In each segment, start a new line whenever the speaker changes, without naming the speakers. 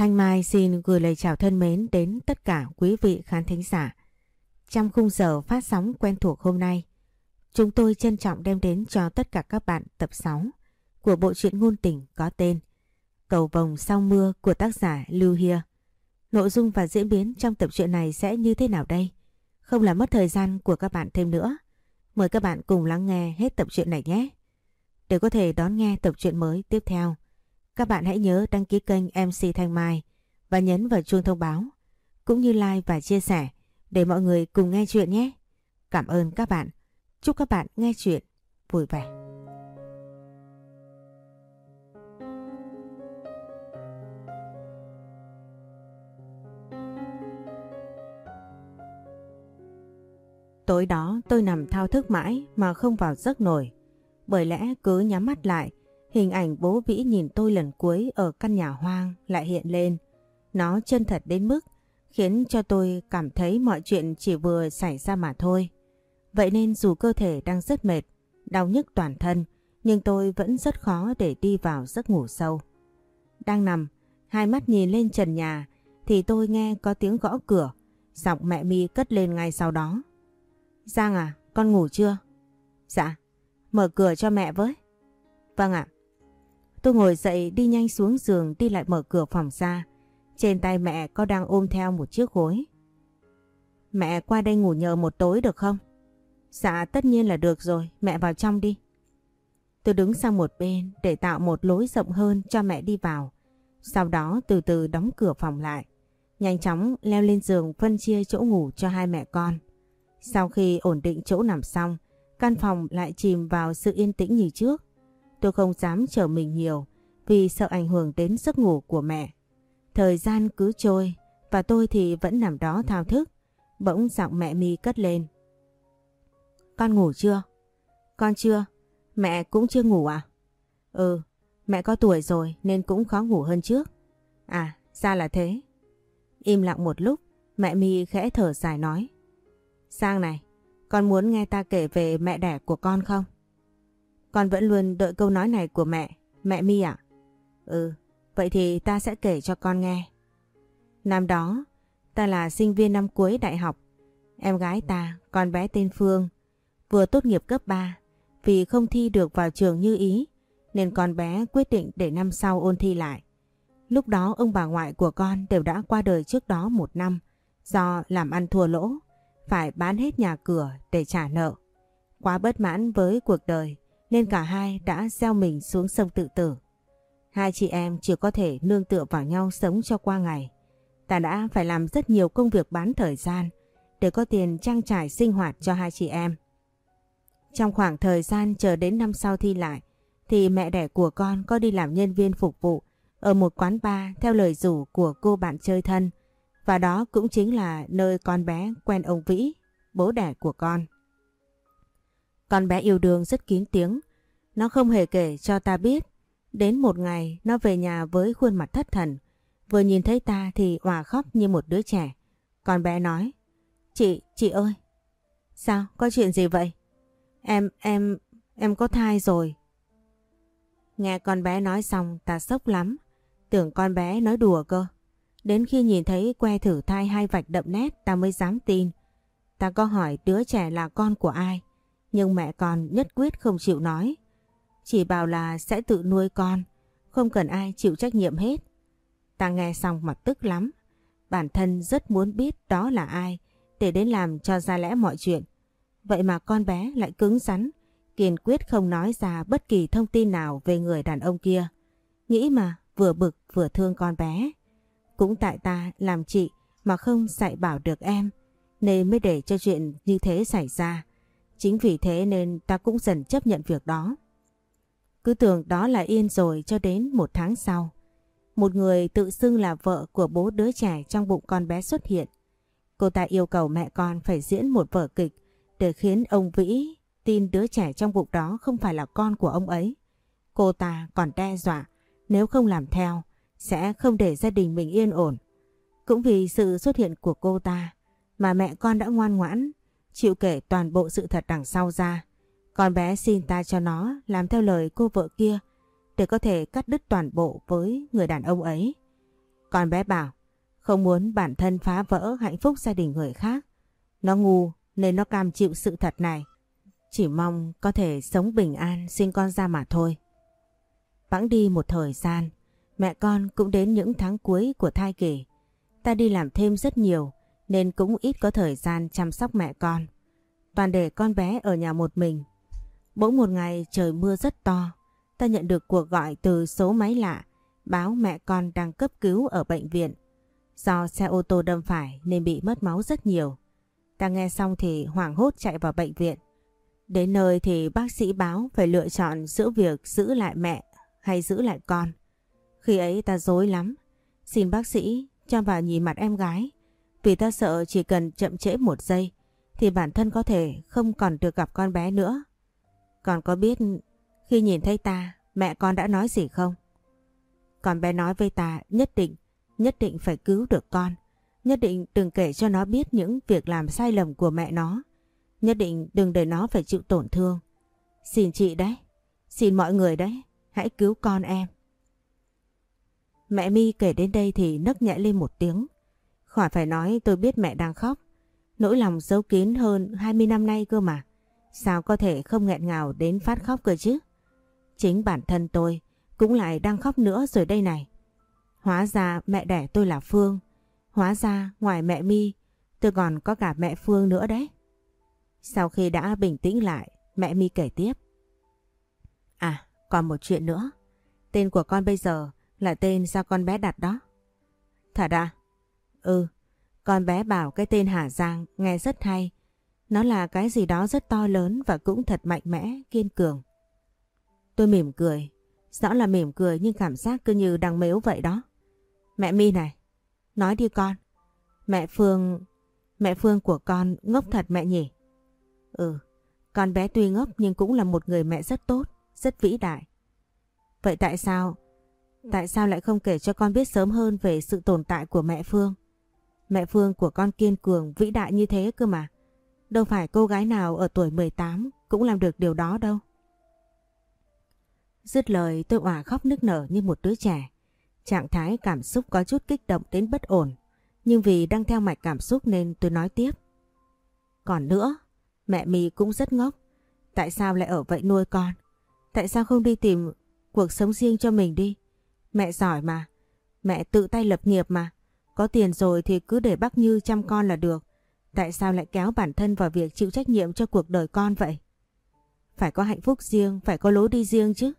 Thanh Mai xin gửi lời chào thân mến đến tất cả quý vị khán thính giả. Trong khung giờ phát sóng quen thuộc hôm nay, chúng tôi trân trọng đem đến cho tất cả các bạn tập 6 của bộ truyện ngôn tình có tên Cầu vồng sau mưa của tác giả Lưu Hia. Nội dung và diễn biến trong tập truyện này sẽ như thế nào đây? Không làm mất thời gian của các bạn thêm nữa. Mời các bạn cùng lắng nghe hết tập truyện này nhé. Để có thể đón nghe tập truyện mới tiếp theo, các bạn hãy nhớ đăng ký kênh MC Thanh Mai và nhấn vào chuông thông báo, cũng như like và chia sẻ để mọi người cùng nghe chuyện nhé. Cảm ơn các bạn. Chúc các bạn nghe chuyện vui vẻ. Tối đó tôi nằm thao thức mãi mà không vào giấc nổi. Bởi lẽ cứ nhắm mắt lại, hình ảnh bố vĩ nhìn tôi lần cuối ở căn nhà hoang lại hiện lên. Nó chân thật đến mức khiến cho tôi cảm thấy mọi chuyện chỉ vừa xảy ra mà thôi. Vậy nên dù cơ thể đang rất mệt, đau nhức toàn thân, nhưng tôi vẫn rất khó để đi vào giấc ngủ sâu. Đang nằm, hai mắt nhìn lên trần nhà thì tôi nghe có tiếng gõ cửa, giọng mẹ mi cất lên ngay sau đó. Giang à, con ngủ chưa? Dạ, mở cửa cho mẹ với. Vâng ạ. Tôi ngồi dậy đi nhanh xuống giường đi lại mở cửa phòng ra. Trên tay mẹ có đang ôm theo một chiếc gối. Mẹ qua đây ngủ nhờ một tối được không? Dạ tất nhiên là được rồi, mẹ vào trong đi. Tôi đứng sang một bên để tạo một lối rộng hơn cho mẹ đi vào. Sau đó từ từ đóng cửa phòng lại. Nhanh chóng leo lên giường phân chia chỗ ngủ cho hai mẹ con. Sau khi ổn định chỗ nằm xong, căn phòng lại chìm vào sự yên tĩnh như trước. Tôi không dám chờ mình nhiều vì sợ ảnh hưởng đến giấc ngủ của mẹ. Thời gian cứ trôi và tôi thì vẫn nằm đó thao thức. Bỗng giọng mẹ mi cất lên. Con ngủ chưa? Con chưa. Mẹ cũng chưa ngủ à? Ừ, mẹ có tuổi rồi nên cũng khó ngủ hơn trước. À, ra là thế. Im lặng một lúc, mẹ mi khẽ thở dài nói. Sang này, con muốn nghe ta kể về mẹ đẻ của con không? Con vẫn luôn đợi câu nói này của mẹ, mẹ mi ạ. Ừ, vậy thì ta sẽ kể cho con nghe. Năm đó, ta là sinh viên năm cuối đại học. Em gái ta, con bé tên Phương, vừa tốt nghiệp cấp 3 vì không thi được vào trường như ý nên con bé quyết định để năm sau ôn thi lại. Lúc đó ông bà ngoại của con đều đã qua đời trước đó một năm do làm ăn thua lỗ, phải bán hết nhà cửa để trả nợ. Quá bất mãn với cuộc đời nên cả hai đã gieo mình xuống sông tự tử. Hai chị em chỉ có thể nương tựa vào nhau sống cho qua ngày. Ta đã phải làm rất nhiều công việc bán thời gian để có tiền trang trải sinh hoạt cho hai chị em. Trong khoảng thời gian chờ đến năm sau thi lại thì mẹ đẻ của con có đi làm nhân viên phục vụ ở một quán bar theo lời rủ của cô bạn chơi thân và đó cũng chính là nơi con bé quen ông Vĩ, bố đẻ của con. Con bé yêu đương rất kín tiếng, nó không hề kể cho ta biết. Đến một ngày nó về nhà với khuôn mặt thất thần, vừa nhìn thấy ta thì òa khóc như một đứa trẻ. Con bé nói, chị, chị ơi, sao, có chuyện gì vậy? Em, em, em có thai rồi. Nghe con bé nói xong ta sốc lắm, tưởng con bé nói đùa cơ. Đến khi nhìn thấy que thử thai hai vạch đậm nét ta mới dám tin. Ta có hỏi đứa trẻ là con của ai, nhưng mẹ con nhất quyết không chịu nói. Chỉ bảo là sẽ tự nuôi con, không cần ai chịu trách nhiệm hết. Ta nghe xong mặt tức lắm. Bản thân rất muốn biết đó là ai để đến làm cho ra lẽ mọi chuyện. Vậy mà con bé lại cứng rắn, kiên quyết không nói ra bất kỳ thông tin nào về người đàn ông kia. Nghĩ mà vừa bực vừa thương con bé. Cũng tại ta làm chị mà không dạy bảo được em nên mới để cho chuyện như thế xảy ra. Chính vì thế nên ta cũng dần chấp nhận việc đó. Cứ tưởng đó là yên rồi cho đến một tháng sau. Một người tự xưng là vợ của bố đứa trẻ trong bụng con bé xuất hiện. Cô ta yêu cầu mẹ con phải diễn một vở kịch để khiến ông Vĩ tin đứa trẻ trong bụng đó không phải là con của ông ấy. Cô ta còn đe dọa, nếu không làm theo, sẽ không để gia đình mình yên ổn. Cũng vì sự xuất hiện của cô ta mà mẹ con đã ngoan ngoãn chịu kể toàn bộ sự thật đằng sau ra. Con bé xin ta cho nó làm theo lời cô vợ kia để có thể cắt đứt toàn bộ với người đàn ông ấy. Con bé bảo không muốn bản thân phá vỡ hạnh phúc gia đình người khác. Nó ngu nên nó cam chịu sự thật này. Chỉ mong có thể sống bình an sinh con ra mà thôi. Bẵng đi một thời gian, mẹ con cũng đến những tháng cuối của thai kỳ. Ta đi làm thêm rất nhiều nên cũng ít có thời gian chăm sóc mẹ con. Toàn để con bé ở nhà một mình. Bỗng một ngày trời mưa rất to, ta nhận được cuộc gọi từ số máy lạ báo mẹ con đang cấp cứu ở bệnh viện. Do xe ô tô đâm phải nên bị mất máu rất nhiều. Ta nghe xong thì hoảng hốt chạy vào bệnh viện. Đến nơi thì bác sĩ báo phải lựa chọn giữa việc giữ lại mẹ hay giữ lại con. Khi ấy ta dối lắm. Xin bác sĩ cho vào nhìn mặt em gái. Vì ta sợ chỉ cần chậm trễ một giây thì bản thân có thể không còn được gặp con bé nữa. Còn có biết khi nhìn thấy ta mẹ con đã nói gì không? Con bé nói với ta nhất định, nhất định phải cứu được con. Nhất định đừng kể cho nó biết những việc làm sai lầm của mẹ nó. Nhất định đừng để nó phải chịu tổn thương. Xin chị đấy, xin mọi người đấy, hãy cứu con em. Mẹ mi kể đến đây thì nấc nhẹ lên một tiếng. Khỏi phải nói tôi biết mẹ đang khóc. Nỗi lòng giấu kín hơn 20 năm nay cơ mà. Sao có thể không nghẹn ngào đến phát khóc cơ chứ? Chính bản thân tôi cũng lại đang khóc nữa rồi đây này. Hóa ra mẹ đẻ tôi là Phương. Hóa ra ngoài mẹ mi tôi còn có cả mẹ Phương nữa đấy. Sau khi đã bình tĩnh lại, mẹ mi kể tiếp. À, còn một chuyện nữa. Tên của con bây giờ là tên do con bé đặt đó. Thật à? Ừ, con bé bảo cái tên Hà Giang nghe rất hay. Nó là cái gì đó rất to lớn và cũng thật mạnh mẽ, kiên cường. Tôi mỉm cười. Rõ là mỉm cười nhưng cảm giác cứ như đang mếu vậy đó. Mẹ mi này, nói đi con. Mẹ Phương... Mẹ Phương của con ngốc thật mẹ nhỉ? Ừ, con bé tuy ngốc nhưng cũng là một người mẹ rất tốt, rất vĩ đại. Vậy tại sao... Tại sao lại không kể cho con biết sớm hơn về sự tồn tại của mẹ Phương? Mẹ Phương của con kiên cường, vĩ đại như thế cơ mà. Đâu phải cô gái nào ở tuổi 18 cũng làm được điều đó đâu. Dứt lời tôi òa khóc nức nở như một đứa trẻ. Trạng thái cảm xúc có chút kích động đến bất ổn. Nhưng vì đang theo mạch cảm xúc nên tôi nói tiếp. Còn nữa, mẹ mì cũng rất ngốc. Tại sao lại ở vậy nuôi con? Tại sao không đi tìm cuộc sống riêng cho mình đi? Mẹ giỏi mà. Mẹ tự tay lập nghiệp mà. Có tiền rồi thì cứ để bác Như chăm con là được. Tại sao lại kéo bản thân vào việc chịu trách nhiệm cho cuộc đời con vậy? Phải có hạnh phúc riêng, phải có lối đi riêng chứ.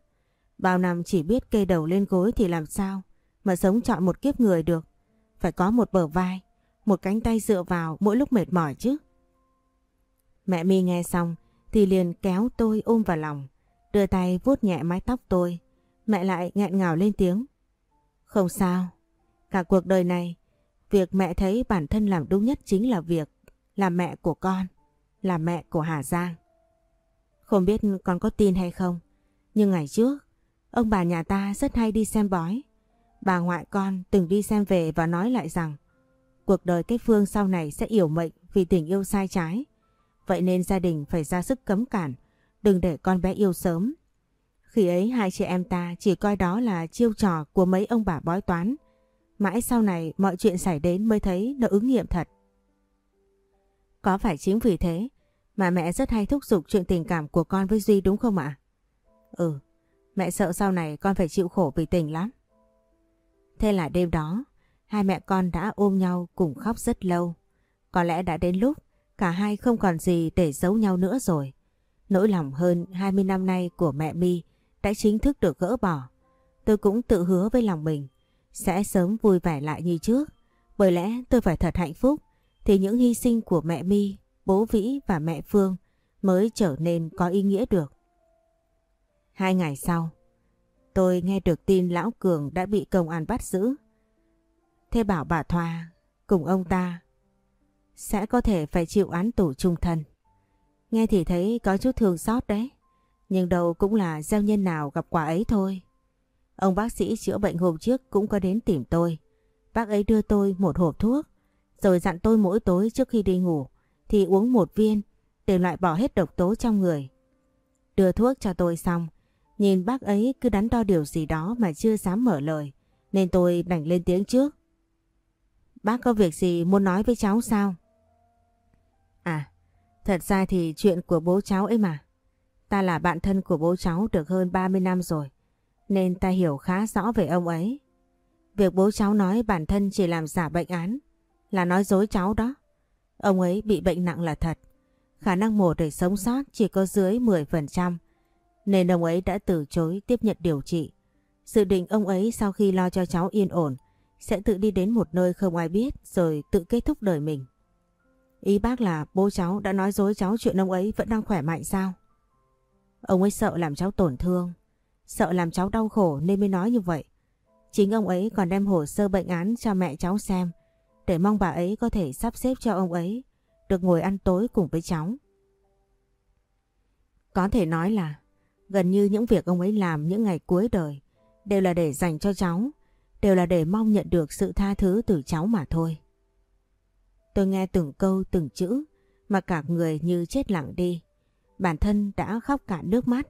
Bao năm chỉ biết kê đầu lên gối thì làm sao mà sống chọn một kiếp người được. Phải có một bờ vai, một cánh tay dựa vào mỗi lúc mệt mỏi chứ. Mẹ mi nghe xong thì liền kéo tôi ôm vào lòng, đưa tay vuốt nhẹ mái tóc tôi. Mẹ lại nghẹn ngào lên tiếng. Không sao, cả cuộc đời này, việc mẹ thấy bản thân làm đúng nhất chính là việc là mẹ của con, là mẹ của Hà Giang. Không biết con có tin hay không, nhưng ngày trước Ông bà nhà ta rất hay đi xem bói. Bà ngoại con từng đi xem về và nói lại rằng cuộc đời cái Phương sau này sẽ yểu mệnh vì tình yêu sai trái. Vậy nên gia đình phải ra sức cấm cản, đừng để con bé yêu sớm. Khi ấy hai chị em ta chỉ coi đó là chiêu trò của mấy ông bà bói toán. Mãi sau này mọi chuyện xảy đến mới thấy nó ứng nghiệm thật. Có phải chính vì thế mà mẹ rất hay thúc giục chuyện tình cảm của con với Duy đúng không ạ? Ừ, Mẹ sợ sau này con phải chịu khổ vì tình lắm. Thế là đêm đó, hai mẹ con đã ôm nhau cùng khóc rất lâu. Có lẽ đã đến lúc cả hai không còn gì để giấu nhau nữa rồi. Nỗi lòng hơn 20 năm nay của mẹ mi đã chính thức được gỡ bỏ. Tôi cũng tự hứa với lòng mình sẽ sớm vui vẻ lại như trước. Bởi lẽ tôi phải thật hạnh phúc thì những hy sinh của mẹ mi, bố Vĩ và mẹ Phương mới trở nên có ý nghĩa được. Hai ngày sau, tôi nghe được tin Lão Cường đã bị công an bắt giữ. Thế bảo bà Thoa cùng ông ta sẽ có thể phải chịu án tù trung thân. Nghe thì thấy có chút thương xót đấy, nhưng đâu cũng là gieo nhân nào gặp quả ấy thôi. Ông bác sĩ chữa bệnh hôm trước cũng có đến tìm tôi. Bác ấy đưa tôi một hộp thuốc, rồi dặn tôi mỗi tối trước khi đi ngủ thì uống một viên để loại bỏ hết độc tố trong người. Đưa thuốc cho tôi xong, Nhìn bác ấy cứ đắn đo điều gì đó mà chưa dám mở lời, nên tôi đành lên tiếng trước. bác có việc gì muốn nói với cháu sao? À, thật ra thì chuyện của bố cháu ấy mà. Ta là bạn thân của bố cháu được hơn 30 năm rồi, nên ta hiểu khá rõ về ông ấy. Việc bố cháu nói bản thân chỉ làm giả bệnh án là nói dối cháu đó. Ông ấy bị bệnh nặng là thật, khả năng mổ để sống sót chỉ có dưới 10%, nên ông ấy đã từ chối tiếp nhận điều trị. Dự định ông ấy sau khi lo cho cháu yên ổn sẽ tự đi đến một nơi không ai biết rồi tự kết thúc đời mình. Ý bác là bố cháu đã nói dối cháu chuyện ông ấy vẫn đang khỏe mạnh sao? Ông ấy sợ làm cháu tổn thương, sợ làm cháu đau khổ nên mới nói như vậy. Chính ông ấy còn đem hồ sơ bệnh án cho mẹ cháu xem để mong bà ấy có thể sắp xếp cho ông ấy được ngồi ăn tối cùng với cháu. Có thể nói là gần như những việc ông ấy làm những ngày cuối đời đều là để dành cho cháu, đều là để mong nhận được sự tha thứ từ cháu mà thôi. Tôi nghe từng câu từng chữ mà cả người như chết lặng đi. Bản thân đã khóc cả nước mắt,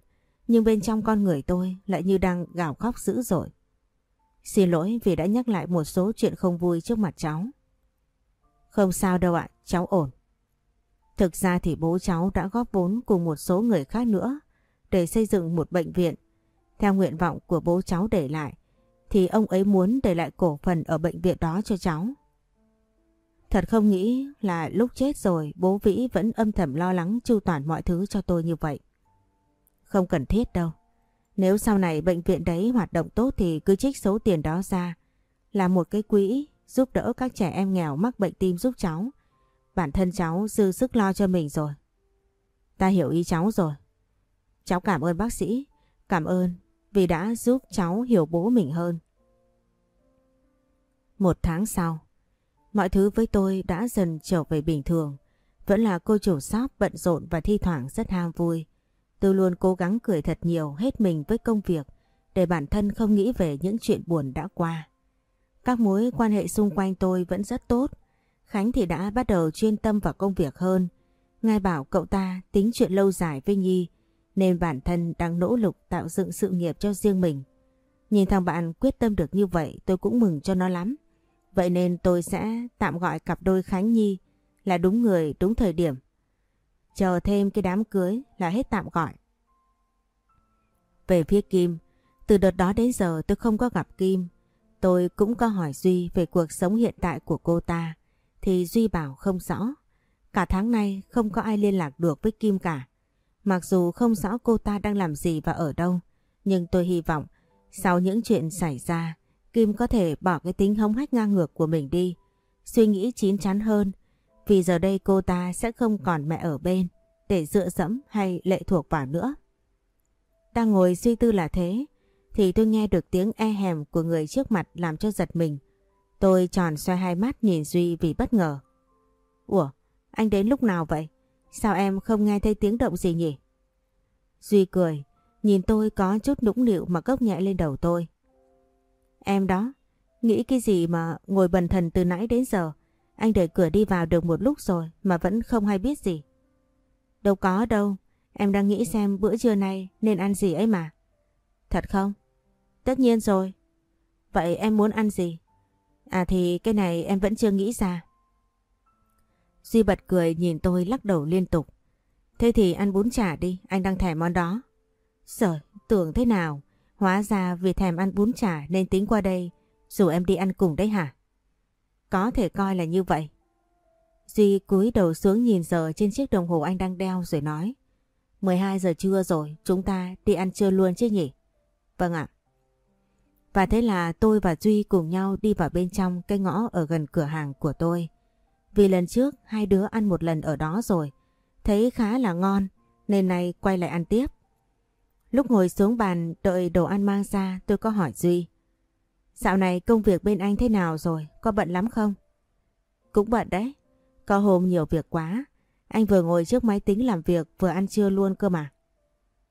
nhưng bên trong con người tôi lại như đang gào khóc dữ dội. Xin lỗi vì đã nhắc lại một số chuyện không vui trước mặt cháu. Không sao đâu ạ, cháu ổn. Thực ra thì bố cháu đã góp vốn cùng một số người khác nữa để xây dựng một bệnh viện. Theo nguyện vọng của bố cháu để lại, thì ông ấy muốn để lại cổ phần ở bệnh viện đó cho cháu. Thật không nghĩ là lúc chết rồi bố Vĩ vẫn âm thầm lo lắng chu toàn mọi thứ cho tôi như vậy. Không cần thiết đâu. Nếu sau này bệnh viện đấy hoạt động tốt thì cứ trích số tiền đó ra. Là một cái quỹ giúp đỡ các trẻ em nghèo mắc bệnh tim giúp cháu. Bản thân cháu dư sức lo cho mình rồi. Ta hiểu ý cháu rồi. Cháu cảm ơn bác sĩ. Cảm ơn vì đã giúp cháu hiểu bố mình hơn. Một tháng sau, mọi thứ với tôi đã dần trở về bình thường. Vẫn là cô chủ shop bận rộn và thi thoảng rất ham vui. Tôi luôn cố gắng cười thật nhiều hết mình với công việc, để bản thân không nghĩ về những chuyện buồn đã qua. Các mối quan hệ xung quanh tôi vẫn rất tốt. Khánh thì đã bắt đầu chuyên tâm vào công việc hơn. Ngài bảo cậu ta tính chuyện lâu dài với Nhi, nên bản thân đang nỗ lực tạo dựng sự nghiệp cho riêng mình. Nhìn thằng bạn quyết tâm được như vậy, tôi cũng mừng cho nó lắm. Vậy nên tôi sẽ tạm gọi cặp đôi Khánh Nhi là đúng người, đúng thời điểm. Chờ thêm cái đám cưới là hết tạm gọi. Về phía Kim, từ đợt đó đến giờ tôi không có gặp Kim. Tôi cũng có hỏi Duy về cuộc sống hiện tại của cô ta. Thì Duy bảo không rõ. Cả tháng nay không có ai liên lạc được với Kim cả. Mặc dù không rõ cô ta đang làm gì và ở đâu, nhưng tôi hy vọng sau những chuyện xảy ra, Kim có thể bỏ cái tính hống hách ngang ngược của mình đi, suy nghĩ chín chắn hơn, vì giờ đây cô ta sẽ không còn mẹ ở bên để dựa dẫm hay lệ thuộc vào nữa. Đang ngồi suy tư là thế, thì tôi nghe được tiếng e hèm của người trước mặt làm cho giật mình. Tôi tròn xoay hai mắt nhìn Duy vì bất ngờ. Ủa, anh đến lúc nào vậy? Sao em không nghe thấy tiếng động gì nhỉ? Duy cười, nhìn tôi có chút nũng nịu mà cốc nhẹ lên đầu tôi. Em đó, nghĩ cái gì mà ngồi bần thần từ nãy đến giờ. Anh đẩy cửa đi vào được một lúc rồi mà vẫn không hay biết gì. Đâu có đâu, em đang nghĩ xem bữa trưa nay nên ăn gì ấy mà. Thật không? Tất nhiên rồi. Vậy em muốn ăn gì? À thì cái này em vẫn chưa nghĩ ra. Duy bật cười nhìn tôi lắc đầu liên tục. Thế thì ăn bún chả đi, anh đang thèm món đó. Trời, tưởng thế nào? Hóa ra vì thèm ăn bún chả nên tính qua đây, dù em đi ăn cùng đấy hả? Có thể coi là như vậy. Duy cúi đầu xuống nhìn giờ trên chiếc đồng hồ anh đang đeo rồi nói. 12 giờ trưa rồi, chúng ta đi ăn trưa luôn chứ nhỉ? Vâng ạ. Và thế là tôi và Duy cùng nhau đi vào bên trong cái ngõ ở gần cửa hàng của tôi. Vì lần trước hai đứa ăn một lần ở đó rồi, thấy khá là ngon nên nay quay lại ăn tiếp. Lúc ngồi xuống bàn đợi đồ ăn mang ra tôi có hỏi Duy. Dạo này công việc bên anh thế nào rồi, có bận lắm không? Cũng bận đấy, có hôm nhiều việc quá. Anh vừa ngồi trước máy tính làm việc vừa ăn trưa luôn cơ mà.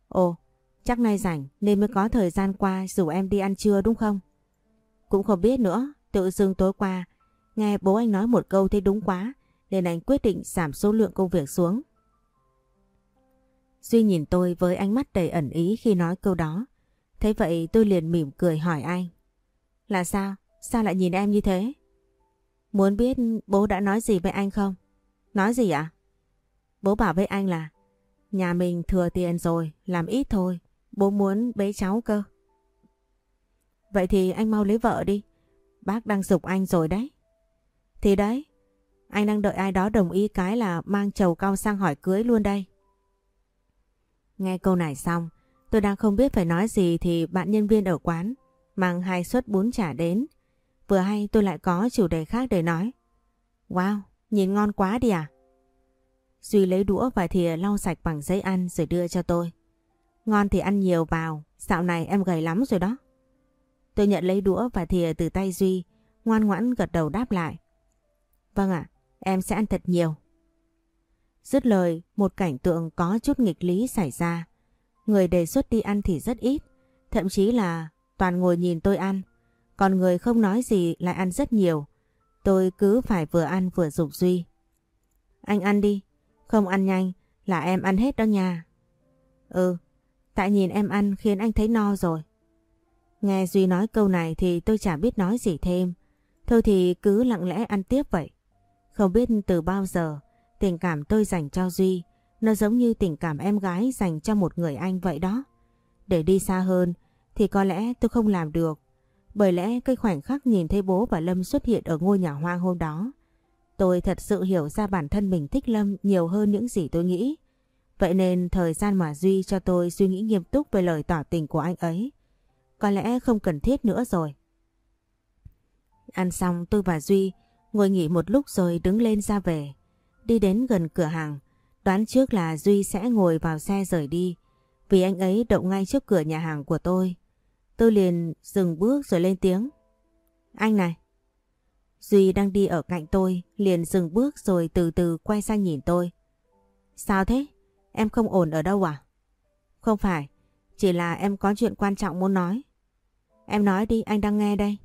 Ồ, chắc nay rảnh nên mới có thời gian qua rủ em đi ăn trưa đúng không? Cũng không biết nữa, tự dưng tối qua Nghe bố anh nói một câu thấy đúng quá nên anh quyết định giảm số lượng công việc xuống. Duy nhìn tôi với ánh mắt đầy ẩn ý khi nói câu đó. Thế vậy tôi liền mỉm cười hỏi anh. Là sao? Sao lại nhìn em như thế? Muốn biết bố đã nói gì với anh không? Nói gì ạ? Bố bảo với anh là nhà mình thừa tiền rồi, làm ít thôi. Bố muốn bế cháu cơ. Vậy thì anh mau lấy vợ đi. Bác đang dục anh rồi đấy. Thì đấy, anh đang đợi ai đó đồng ý cái là mang chầu cao sang hỏi cưới luôn đây. Nghe câu này xong, tôi đang không biết phải nói gì thì bạn nhân viên ở quán mang hai suất bún chả đến. Vừa hay tôi lại có chủ đề khác để nói. Wow, nhìn ngon quá đi à? Duy lấy đũa và thìa lau sạch bằng giấy ăn rồi đưa cho tôi. Ngon thì ăn nhiều vào, dạo này em gầy lắm rồi đó. Tôi nhận lấy đũa và thìa từ tay Duy, ngoan ngoãn gật đầu đáp lại. Vâng ạ, em sẽ ăn thật nhiều. Dứt lời, một cảnh tượng có chút nghịch lý xảy ra. Người đề xuất đi ăn thì rất ít, thậm chí là toàn ngồi nhìn tôi ăn. Còn người không nói gì lại ăn rất nhiều. Tôi cứ phải vừa ăn vừa dục Duy. Anh ăn đi, không ăn nhanh là em ăn hết đó nha. Ừ, tại nhìn em ăn khiến anh thấy no rồi. Nghe Duy nói câu này thì tôi chả biết nói gì thêm. Thôi thì cứ lặng lẽ ăn tiếp vậy. Không biết từ bao giờ tình cảm tôi dành cho Duy nó giống như tình cảm em gái dành cho một người anh vậy đó. Để đi xa hơn thì có lẽ tôi không làm được. Bởi lẽ cái khoảnh khắc nhìn thấy bố và Lâm xuất hiện ở ngôi nhà hoang hôm đó. Tôi thật sự hiểu ra bản thân mình thích Lâm nhiều hơn những gì tôi nghĩ. Vậy nên thời gian mà Duy cho tôi suy nghĩ nghiêm túc về lời tỏ tình của anh ấy. Có lẽ không cần thiết nữa rồi. Ăn xong tôi và Duy ngồi nghỉ một lúc rồi đứng lên ra về. Đi đến gần cửa hàng, đoán trước là Duy sẽ ngồi vào xe rời đi. Vì anh ấy đậu ngay trước cửa nhà hàng của tôi. Tôi liền dừng bước rồi lên tiếng. Anh này. Duy đang đi ở cạnh tôi, liền dừng bước rồi từ từ quay sang nhìn tôi. Sao thế? Em không ổn ở đâu à? Không phải, chỉ là em có chuyện quan trọng muốn nói. Em nói đi, anh đang nghe đây.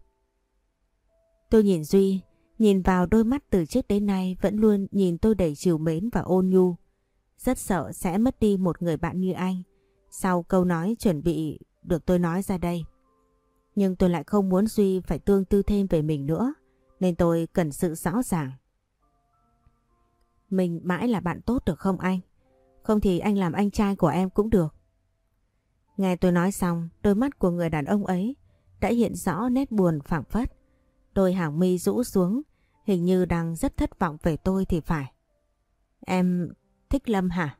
Tôi nhìn Duy, nhìn vào đôi mắt từ trước đến nay vẫn luôn nhìn tôi đầy chiều mến và ôn nhu. Rất sợ sẽ mất đi một người bạn như anh. Sau câu nói chuẩn bị được tôi nói ra đây. Nhưng tôi lại không muốn Duy phải tương tư thêm về mình nữa, nên tôi cần sự rõ ràng. Mình mãi là bạn tốt được không anh? Không thì anh làm anh trai của em cũng được. Nghe tôi nói xong, đôi mắt của người đàn ông ấy đã hiện rõ nét buồn phảng phất. Đôi hàng mi rũ xuống, hình như đang rất thất vọng về tôi thì phải. Em thích Lâm hả?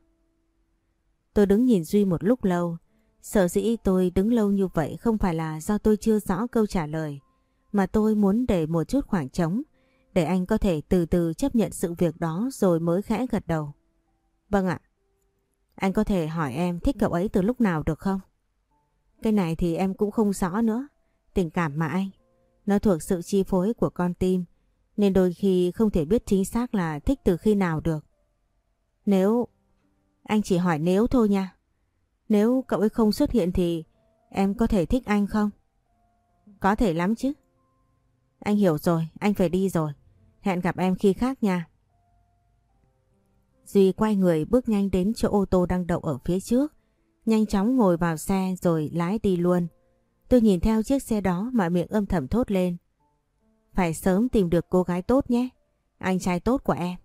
Tôi đứng nhìn Duy một lúc lâu. Sở dĩ tôi đứng lâu như vậy không phải là do tôi chưa rõ câu trả lời, mà tôi muốn để một chút khoảng trống, để anh có thể từ từ chấp nhận sự việc đó rồi mới khẽ gật đầu. Vâng ạ. Anh có thể hỏi em thích cậu ấy từ lúc nào được không? Cái này thì em cũng không rõ nữa. Tình cảm mà anh. Nó thuộc sự chi phối của con tim. Nên đôi khi không thể biết chính xác là thích từ khi nào được. Nếu... Anh chỉ hỏi nếu thôi nha. Nếu cậu ấy không xuất hiện thì em có thể thích anh không? Có thể lắm chứ. Anh hiểu rồi, anh phải đi rồi. Hẹn gặp em khi khác nha. Duy quay người bước nhanh đến chỗ ô tô đang đậu ở phía trước. Nhanh chóng ngồi vào xe rồi lái đi luôn. Tôi nhìn theo chiếc xe đó mà miệng âm thầm thốt lên. Phải sớm tìm được cô gái tốt nhé. Anh trai tốt của em.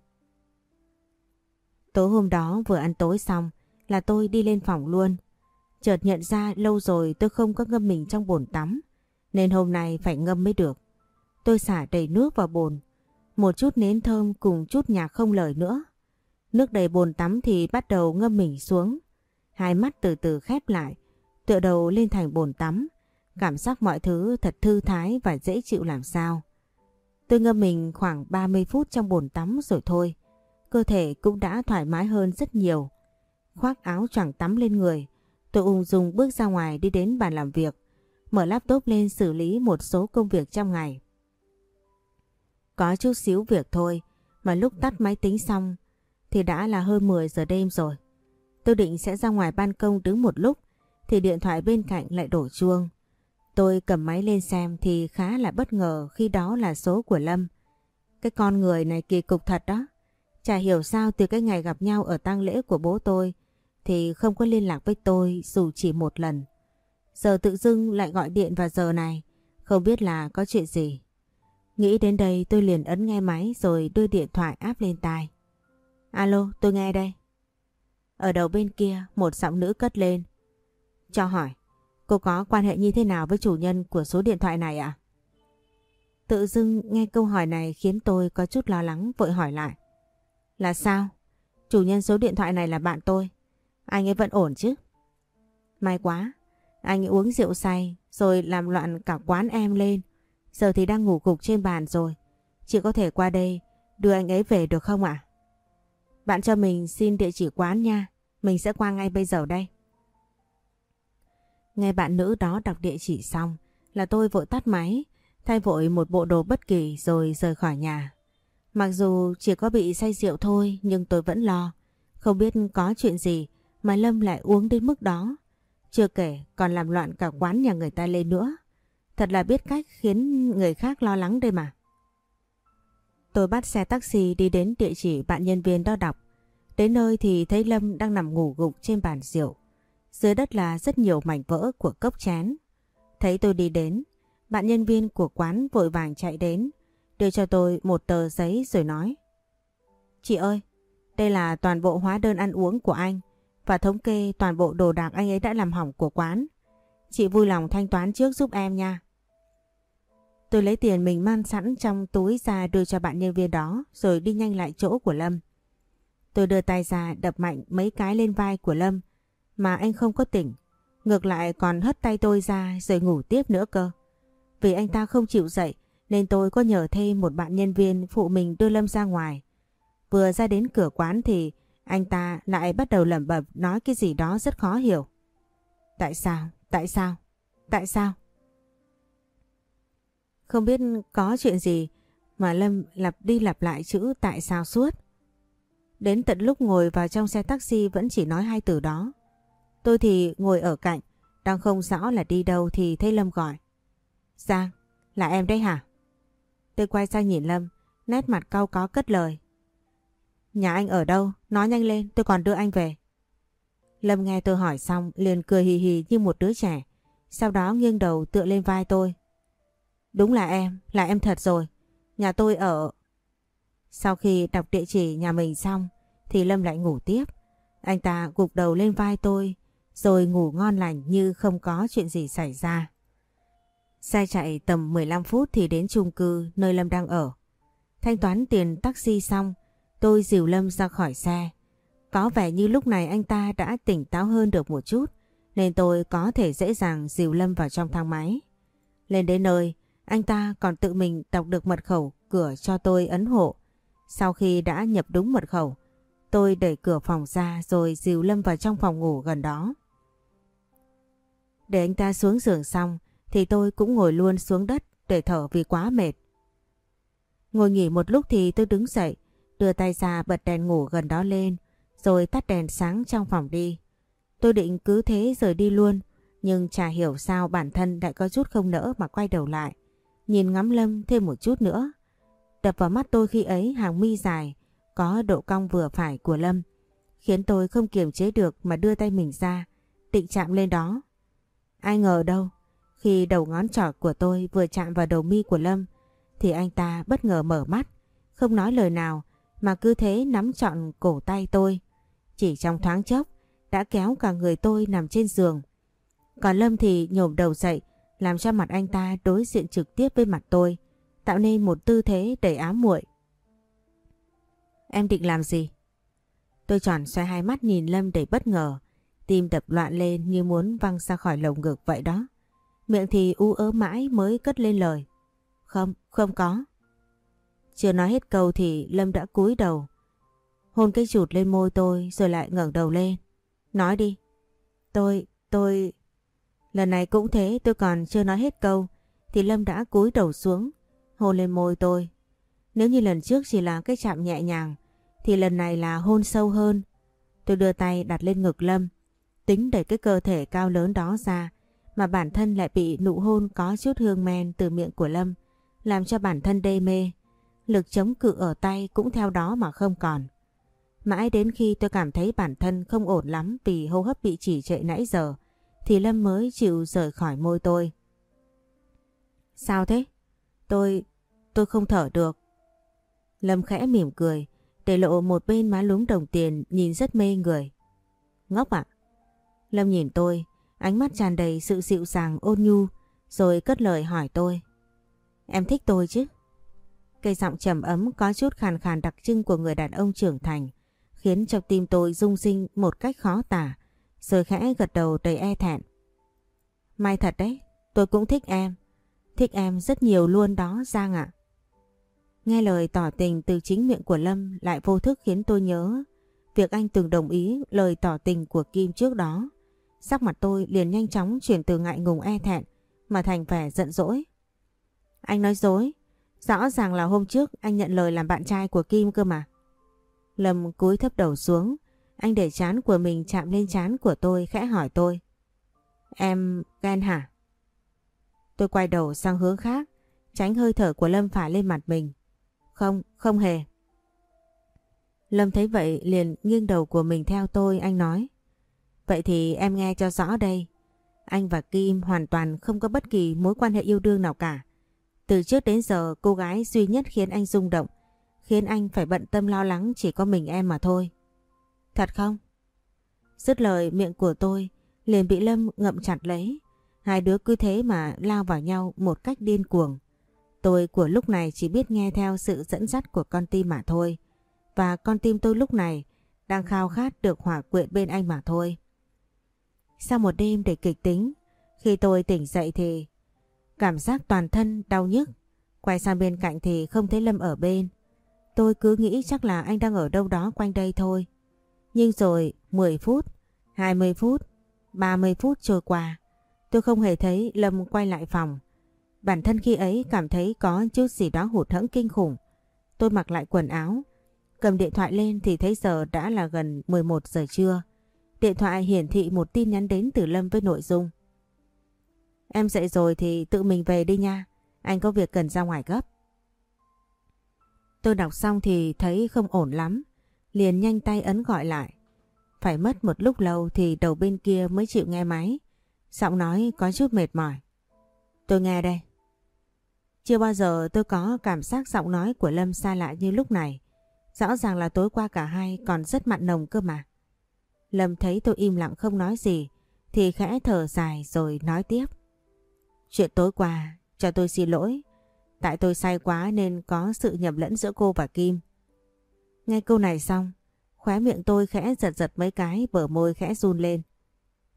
Tối hôm đó vừa ăn tối xong là tôi đi lên phòng luôn. Chợt nhận ra lâu rồi tôi không có ngâm mình trong bồn tắm. Nên hôm nay phải ngâm mới được. Tôi xả đầy nước vào bồn. Một chút nến thơm cùng chút nhạc không lời nữa. Nước đầy bồn tắm thì bắt đầu ngâm mình xuống. Hai mắt từ từ khép lại. Tựa đầu lên thành bồn tắm. Cảm giác mọi thứ thật thư thái và dễ chịu làm sao. Tôi ngâm mình khoảng 30 phút trong bồn tắm rồi thôi. Cơ thể cũng đã thoải mái hơn rất nhiều. Khoác áo choàng tắm lên người. Tôi ung dung bước ra ngoài đi đến bàn làm việc. Mở laptop lên xử lý một số công việc trong ngày. Có chút xíu việc thôi. Mà lúc tắt máy tính xong thì đã là hơn 10 giờ đêm rồi. Tôi định sẽ ra ngoài ban công đứng một lúc thì điện thoại bên cạnh lại đổ chuông. Tôi cầm máy lên xem thì khá là bất ngờ khi đó là số của Lâm. Cái con người này kỳ cục thật đó. Chả hiểu sao từ cái ngày gặp nhau ở tang lễ của bố tôi thì không có liên lạc với tôi dù chỉ một lần. Giờ tự dưng lại gọi điện vào giờ này, không biết là có chuyện gì. Nghĩ đến đây tôi liền ấn nghe máy rồi đưa điện thoại áp lên tai. Alo, tôi nghe đây. Ở đầu bên kia một giọng nữ cất lên. Cho hỏi, cô có quan hệ như thế nào với chủ nhân của số điện thoại này ạ? Tự dưng nghe câu hỏi này khiến tôi có chút lo lắng vội hỏi lại. Là sao? Chủ nhân số điện thoại này là bạn tôi. Anh ấy vẫn ổn chứ? May quá, anh ấy uống rượu say rồi làm loạn cả quán em lên. Giờ thì đang ngủ gục trên bàn rồi. Chị có thể qua đây đưa anh ấy về được không ạ? Bạn cho mình xin địa chỉ quán nha. Mình sẽ qua ngay bây giờ đây. Nghe bạn nữ đó đọc địa chỉ xong là tôi vội tắt máy, thay vội một bộ đồ bất kỳ rồi rời khỏi nhà. Mặc dù chỉ có bị say rượu thôi nhưng tôi vẫn lo. Không biết có chuyện gì mà Lâm lại uống đến mức đó. Chưa kể còn làm loạn cả quán nhà người ta lên nữa. Thật là biết cách khiến người khác lo lắng đây mà. Tôi bắt xe taxi đi đến địa chỉ bạn nhân viên đo đọc. Đến nơi thì thấy Lâm đang nằm ngủ gục trên bàn rượu. Dưới đất là rất nhiều mảnh vỡ của cốc chén. Thấy tôi đi đến, bạn nhân viên của quán vội vàng chạy đến, đưa cho tôi một tờ giấy rồi nói. Chị ơi, đây là toàn bộ hóa đơn ăn uống của anh và thống kê toàn bộ đồ đạc anh ấy đã làm hỏng của quán. Chị vui lòng thanh toán trước giúp em nha. Tôi lấy tiền mình mang sẵn trong túi ra đưa cho bạn nhân viên đó, rồi đi nhanh lại chỗ của Lâm. Tôi đưa tay ra đập mạnh mấy cái lên vai của Lâm, mà anh không có tỉnh. Ngược lại còn hất tay tôi ra rồi ngủ tiếp nữa cơ. Vì anh ta không chịu dậy, nên tôi có nhờ thêm một bạn nhân viên phụ mình đưa Lâm ra ngoài. Vừa ra đến cửa quán thì anh ta lại bắt đầu lẩm bẩm nói cái gì đó rất khó hiểu. Tại sao? Tại sao? Tại sao? Không biết có chuyện gì mà Lâm lặp đi lặp lại chữ tại sao suốt. Đến tận lúc ngồi vào trong xe taxi vẫn chỉ nói hai từ đó. Tôi thì ngồi ở cạnh, đang không rõ là đi đâu thì thấy Lâm gọi. Giang, là em đấy hả? Tôi quay sang nhìn Lâm, nét mặt cau có cất lời. Nhà anh ở đâu? Nói nhanh lên, tôi còn đưa anh về. Lâm nghe tôi hỏi xong liền cười hì hì như một đứa trẻ. Sau đó nghiêng đầu tựa lên vai tôi. Đúng là em, là em thật rồi. Nhà tôi ở... Sau khi đọc địa chỉ nhà mình xong thì Lâm lại ngủ tiếp. Anh ta gục đầu lên vai tôi rồi ngủ ngon lành như không có chuyện gì xảy ra. Xe chạy tầm 15 phút thì đến chung cư nơi Lâm đang ở. Thanh toán tiền taxi xong, tôi dìu Lâm ra khỏi xe. Có vẻ như lúc này anh ta đã tỉnh táo hơn được một chút, nên tôi có thể dễ dàng dìu Lâm vào trong thang máy. Lên đến nơi, anh ta còn tự mình đọc được mật khẩu cửa cho tôi ấn hộ. Sau khi đã nhập đúng mật khẩu, tôi đẩy cửa phòng ra rồi dìu Lâm vào trong phòng ngủ gần đó. Để anh ta xuống giường xong thì tôi cũng ngồi luôn xuống đất để thở vì quá mệt. Ngồi nghỉ một lúc thì tôi đứng dậy, đưa tay ra bật đèn ngủ gần đó lên, rồi tắt đèn sáng trong phòng đi. Tôi định cứ thế rời đi luôn, nhưng chả hiểu sao bản thân lại có chút không nỡ mà quay đầu lại. Nhìn ngắm Lâm thêm một chút nữa. Đập vào mắt tôi khi ấy hàng mi dài, có độ cong vừa phải của Lâm, khiến tôi không kiềm chế được mà đưa tay mình ra, định chạm lên đó. Ai ngờ đâu, khi đầu ngón trỏ của tôi vừa chạm vào đầu mi của Lâm, thì anh ta bất ngờ mở mắt, không nói lời nào mà cứ thế nắm trọn cổ tay tôi. Chỉ trong thoáng chốc đã kéo cả người tôi nằm trên giường. Còn Lâm thì nhổm đầu dậy làm cho mặt anh ta đối diện trực tiếp với mặt tôi, tạo nên một tư thế đầy ám muội. Em định làm gì? Tôi tròn xoay hai mắt nhìn Lâm đầy bất ngờ, tim đập loạn lên như muốn văng ra khỏi lồng ngực vậy đó. Miệng thì u ớ mãi mới cất lên lời. Không, không có. Chưa nói hết câu thì Lâm đã cúi đầu. Hôn cái chụt lên môi tôi rồi lại ngẩng đầu lên. Nói đi. Tôi, tôi... Lần này cũng thế tôi còn chưa nói hết câu thì Lâm đã cúi đầu xuống, hôn lên môi tôi. Nếu như lần trước chỉ là cái chạm nhẹ nhàng thì lần này là hôn sâu hơn. Tôi đưa tay đặt lên ngực Lâm, tính đẩy cái cơ thể cao lớn đó ra mà bản thân lại bị nụ hôn có chút hương men từ miệng của Lâm làm cho bản thân đê mê. Lực chống cự ở tay cũng theo đó mà không còn. Mãi đến khi tôi cảm thấy bản thân không ổn lắm vì hô hấp bị chỉ trệ nãy giờ thì Lâm mới chịu rời khỏi môi tôi. Sao thế? Tôi... tôi không thở được. Lâm khẽ mỉm cười, để lộ một bên má lúm đồng tiền nhìn rất mê người. Ngốc ạ? Lâm nhìn tôi, ánh mắt tràn đầy sự dịu dàng ôn nhu, rồi cất lời hỏi tôi. Em thích tôi chứ? Cây giọng trầm ấm có chút khàn khàn đặc trưng của người đàn ông trưởng thành, khiến cho tim tôi rung sinh một cách khó tả, rồi khẽ gật đầu đầy e thẹn. May thật đấy, tôi cũng thích em. Thích em rất nhiều luôn đó Giang ạ. Nghe lời tỏ tình từ chính miệng của Lâm lại vô thức khiến tôi nhớ việc anh từng đồng ý lời tỏ tình của Kim trước đó. Sắc mặt tôi liền nhanh chóng chuyển từ ngại ngùng e thẹn mà thành vẻ giận dỗi. Anh nói dối, rõ ràng là hôm trước anh nhận lời làm bạn trai của Kim cơ mà. Lâm cúi thấp đầu xuống, anh để chán của mình chạm lên chán của tôi khẽ hỏi tôi. Em ghen hả? Tôi quay đầu sang hướng khác, tránh hơi thở của Lâm phả lên mặt mình. Không, không hề. Lâm thấy vậy liền nghiêng đầu của mình theo tôi, anh nói. Vậy thì em nghe cho rõ đây. Anh và Kim hoàn toàn không có bất kỳ mối quan hệ yêu đương nào cả. Từ trước đến giờ cô gái duy nhất khiến anh rung động, khiến anh phải bận tâm lo lắng chỉ có mình em mà thôi. Thật không? Dứt lời miệng của tôi liền bị Lâm ngậm chặt lấy. Hai đứa cứ thế mà lao vào nhau một cách điên cuồng. Tôi của lúc này chỉ biết nghe theo sự dẫn dắt của con tim mà thôi. Và con tim tôi lúc này đang khao khát được hỏa quyện bên anh mà thôi. Sau một đêm để kịch tính, khi tôi tỉnh dậy thì cảm giác toàn thân đau nhức. Quay sang bên cạnh thì không thấy Lâm ở bên. Tôi cứ nghĩ chắc là anh đang ở đâu đó quanh đây thôi. Nhưng rồi 10 phút, 20 phút, 30 phút trôi qua, tôi không hề thấy Lâm quay lại phòng. Bản thân khi ấy cảm thấy có chút gì đó hụt hẫng kinh khủng. Tôi mặc lại quần áo, cầm điện thoại lên thì thấy giờ đã là gần 11 giờ trưa. Điện thoại hiển thị một tin nhắn đến từ Lâm với nội dung. Em dậy rồi thì tự mình về đi nha, anh có việc cần ra ngoài gấp. Tôi đọc xong thì thấy không ổn lắm, liền nhanh tay ấn gọi lại. Phải mất một lúc lâu thì đầu bên kia mới chịu nghe máy, giọng nói có chút mệt mỏi. Tôi nghe đây. Chưa bao giờ tôi có cảm giác giọng nói của Lâm xa lạ như lúc này. Rõ ràng là tối qua cả hai còn rất mặn nồng cơ mà. Lâm thấy tôi im lặng không nói gì thì khẽ thở dài rồi nói tiếp. Chuyện tối qua, cho tôi xin lỗi. Tại tôi sai quá nên có sự nhầm lẫn giữa cô và Kim. Nghe câu này xong, khóe miệng tôi khẽ giật giật mấy cái bờ môi khẽ run lên.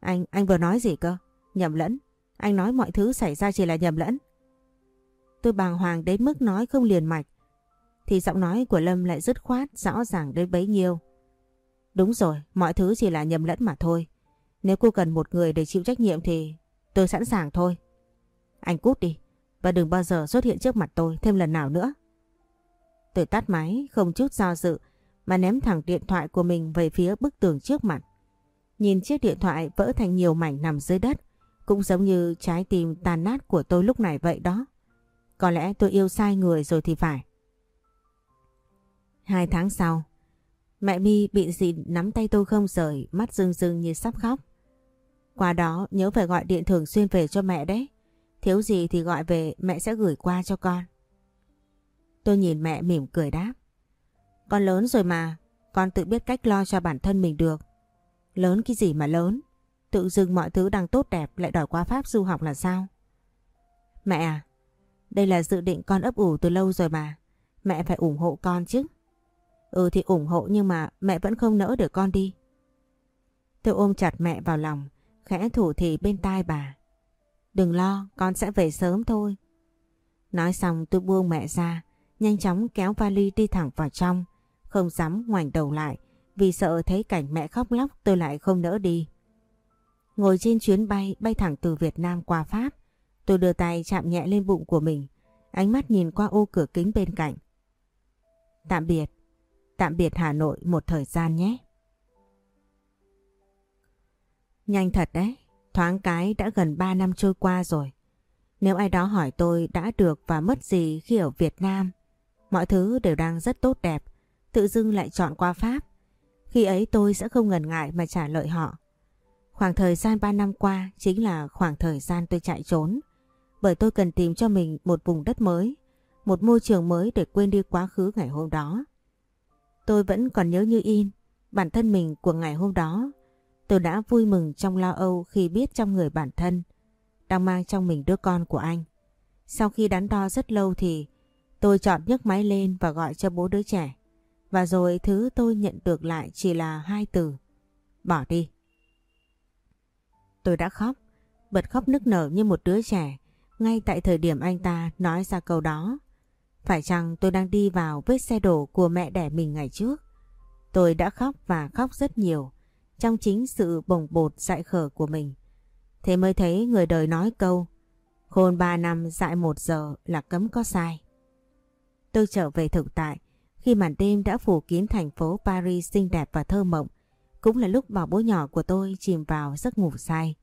Anh, anh vừa nói gì cơ? Nhầm lẫn. Anh nói mọi thứ xảy ra chỉ là nhầm lẫn. Tôi bàng hoàng đến mức nói không liền mạch. Thì giọng nói của Lâm lại dứt khoát rõ ràng đến bấy nhiêu. Đúng rồi, mọi thứ chỉ là nhầm lẫn mà thôi. Nếu cô cần một người để chịu trách nhiệm thì tôi sẵn sàng thôi. Anh cút đi và đừng bao giờ xuất hiện trước mặt tôi thêm lần nào nữa. Tôi tắt máy không chút do dự mà ném thẳng điện thoại của mình về phía bức tường trước mặt. Nhìn chiếc điện thoại vỡ thành nhiều mảnh nằm dưới đất cũng giống như trái tim tàn nát của tôi lúc này vậy đó. Có lẽ tôi yêu sai người rồi thì phải. Hai tháng sau, mẹ mi bị dị nắm tay tôi không rời, mắt rưng rưng như sắp khóc. Qua đó nhớ phải gọi điện thường xuyên về cho mẹ đấy. Thiếu gì thì gọi về mẹ sẽ gửi qua cho con. Tôi nhìn mẹ mỉm cười đáp. Con lớn rồi mà, con tự biết cách lo cho bản thân mình được. Lớn cái gì mà lớn? Tự dưng mọi thứ đang tốt đẹp lại đòi qua Pháp du học là sao? Mẹ à, đây là dự định con ấp ủ từ lâu rồi mà. Mẹ phải ủng hộ con chứ. Ừ thì ủng hộ nhưng mà mẹ vẫn không nỡ để con đi. Tôi ôm chặt mẹ vào lòng, khẽ thủ thì bên tai bà. Đừng lo, con sẽ về sớm thôi. Nói xong tôi buông mẹ ra, nhanh chóng kéo vali đi thẳng vào trong, không dám ngoảnh đầu lại vì sợ thấy cảnh mẹ khóc lóc tôi lại không nỡ đi. Ngồi trên chuyến bay bay thẳng từ Việt Nam qua Pháp, tôi đưa tay chạm nhẹ lên bụng của mình, ánh mắt nhìn qua ô cửa kính bên cạnh. Tạm biệt, tạm biệt Hà Nội một thời gian nhé. Nhanh thật đấy, thoáng cái đã gần 3 năm trôi qua rồi. Nếu ai đó hỏi tôi đã được và mất gì khi ở Việt Nam, mọi thứ đều đang rất tốt đẹp, tự dưng lại chọn qua Pháp. Khi ấy tôi sẽ không ngần ngại mà trả lời họ. Khoảng thời gian 3 năm qua chính là khoảng thời gian tôi chạy trốn, bởi tôi cần tìm cho mình một vùng đất mới, một môi trường mới để quên đi quá khứ ngày hôm đó. Tôi vẫn còn nhớ như in bản thân mình của ngày hôm đó. Tôi đã vui mừng trong lo âu khi biết trong người bản thân đang mang trong mình đứa con của anh. Sau khi đắn đo rất lâu thì tôi chọn nhấc máy lên và gọi cho bố đứa trẻ. Và rồi thứ tôi nhận được lại chỉ là hai từ. Bỏ đi. Tôi đã khóc, bật khóc nức nở như một đứa trẻ ngay tại thời điểm anh ta nói ra câu đó. Phải chăng tôi đang đi vào vết xe đổ của mẹ đẻ mình ngày trước? Tôi đã khóc và khóc rất nhiều trong chính sự bồng bột dại khở của mình. Thế mới thấy người đời nói câu Khôn ba năm dại một giờ là cấm có sai. Tôi trở về thực tại khi màn đêm đã phủ kín thành phố Paris xinh đẹp và thơ mộng. Cũng là lúc bảo bố nhỏ của tôi chìm vào giấc ngủ say.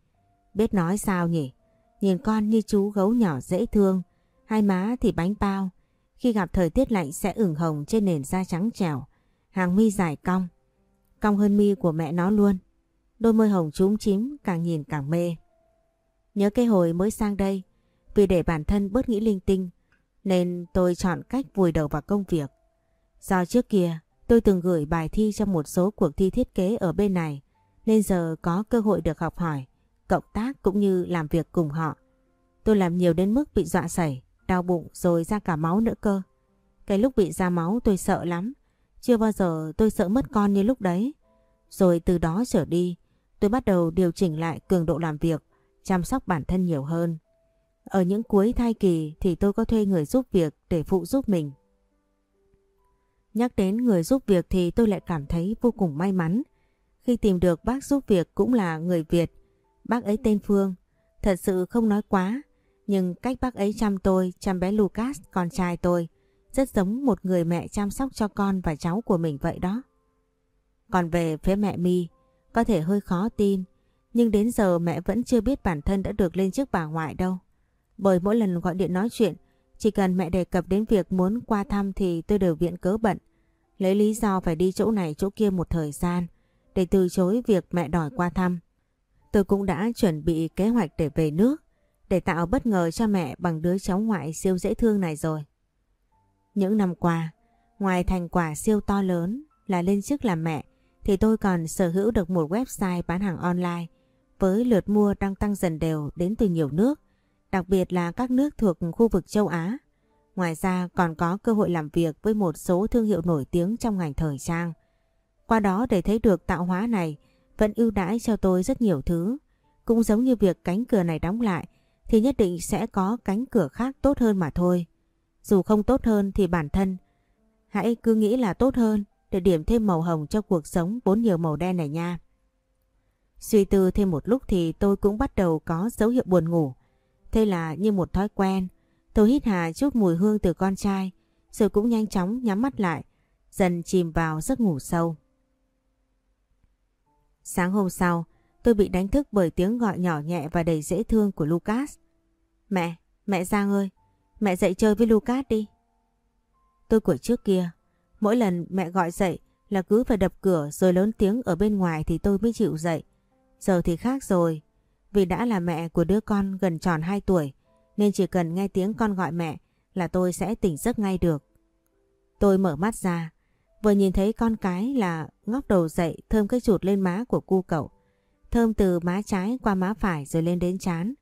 Biết nói sao nhỉ? Nhìn con như chú gấu nhỏ dễ thương, hai má thì bánh bao. Khi gặp thời tiết lạnh sẽ ửng hồng trên nền da trắng trẻo, hàng mi dài cong. Cong hơn mi của mẹ nó luôn. Đôi môi hồng trúng chím càng nhìn càng mê. Nhớ cái hồi mới sang đây, vì để bản thân bớt nghĩ linh tinh, nên tôi chọn cách vùi đầu vào công việc. Do trước kia tôi từng gửi bài thi cho một số cuộc thi thiết kế ở bên này, nên giờ có cơ hội được học hỏi, cộng tác cũng như làm việc cùng họ. Tôi làm nhiều đến mức bị dọa sẩy, đau bụng rồi ra cả máu nữa cơ. Cái lúc bị ra máu tôi sợ lắm, chưa bao giờ tôi sợ mất con như lúc đấy. Rồi từ đó trở đi, tôi bắt đầu điều chỉnh lại cường độ làm việc, chăm sóc bản thân nhiều hơn. Ở những cuối thai kỳ thì tôi có thuê người giúp việc để phụ giúp mình. Nhắc đến người giúp việc thì tôi lại cảm thấy vô cùng may mắn. Khi tìm được bác giúp việc cũng là người Việt, bác ấy tên Phương. Thật sự không nói quá, nhưng cách bác ấy chăm tôi, chăm bé Lucas, con trai tôi, rất giống một người mẹ chăm sóc cho con và cháu của mình vậy đó. Còn về phía mẹ mi có thể hơi khó tin, nhưng đến giờ mẹ vẫn chưa biết bản thân đã được lên chức bà ngoại đâu. Bởi mỗi lần gọi điện nói chuyện, chỉ cần mẹ đề cập đến việc muốn qua thăm thì tôi đều viện cớ bận. Lấy lý do phải đi chỗ này chỗ kia một thời gian để từ chối việc mẹ đòi qua thăm. Tôi cũng đã chuẩn bị kế hoạch để về nước, để tạo bất ngờ cho mẹ bằng đứa cháu ngoại siêu dễ thương này rồi. Những năm qua, ngoài thành quả siêu to lớn là lên chức làm mẹ, thì tôi còn sở hữu được một website bán hàng online với lượt mua đang tăng dần đều đến từ nhiều nước, đặc biệt là các nước thuộc khu vực châu Á. Ngoài ra còn có cơ hội làm việc với một số thương hiệu nổi tiếng trong ngành thời trang. Qua đó để thấy được tạo hóa này vẫn ưu đãi cho tôi rất nhiều thứ. Cũng giống như việc cánh cửa này đóng lại thì nhất định sẽ có cánh cửa khác tốt hơn mà thôi. Dù không tốt hơn thì bản thân hãy cứ nghĩ là tốt hơn để điểm thêm màu hồng cho cuộc sống vốn nhiều màu đen này nha. Suy tư thêm một lúc thì tôi cũng bắt đầu có dấu hiệu buồn ngủ. Thế là như một thói quen, tôi hít hà chút mùi hương từ con trai, rồi cũng nhanh chóng nhắm mắt lại, dần chìm vào giấc ngủ sâu. Sáng hôm sau, tôi bị đánh thức bởi tiếng gọi nhỏ nhẹ và đầy dễ thương của Lucas. Mẹ, mẹ Giang ơi, mẹ dậy chơi với Lucas đi. Tôi của trước kia, mỗi lần mẹ gọi dậy là cứ phải đập cửa rồi lớn tiếng ở bên ngoài thì tôi mới chịu dậy. Giờ thì khác rồi, vì đã là mẹ của đứa con gần tròn 2 tuổi nên chỉ cần nghe tiếng con gọi mẹ là tôi sẽ tỉnh giấc ngay được. Tôi mở mắt ra, vừa nhìn thấy con cái là ngóc đầu dậy thơm cái chụt lên má của cu cậu. Thơm từ má trái qua má phải rồi lên đến chán.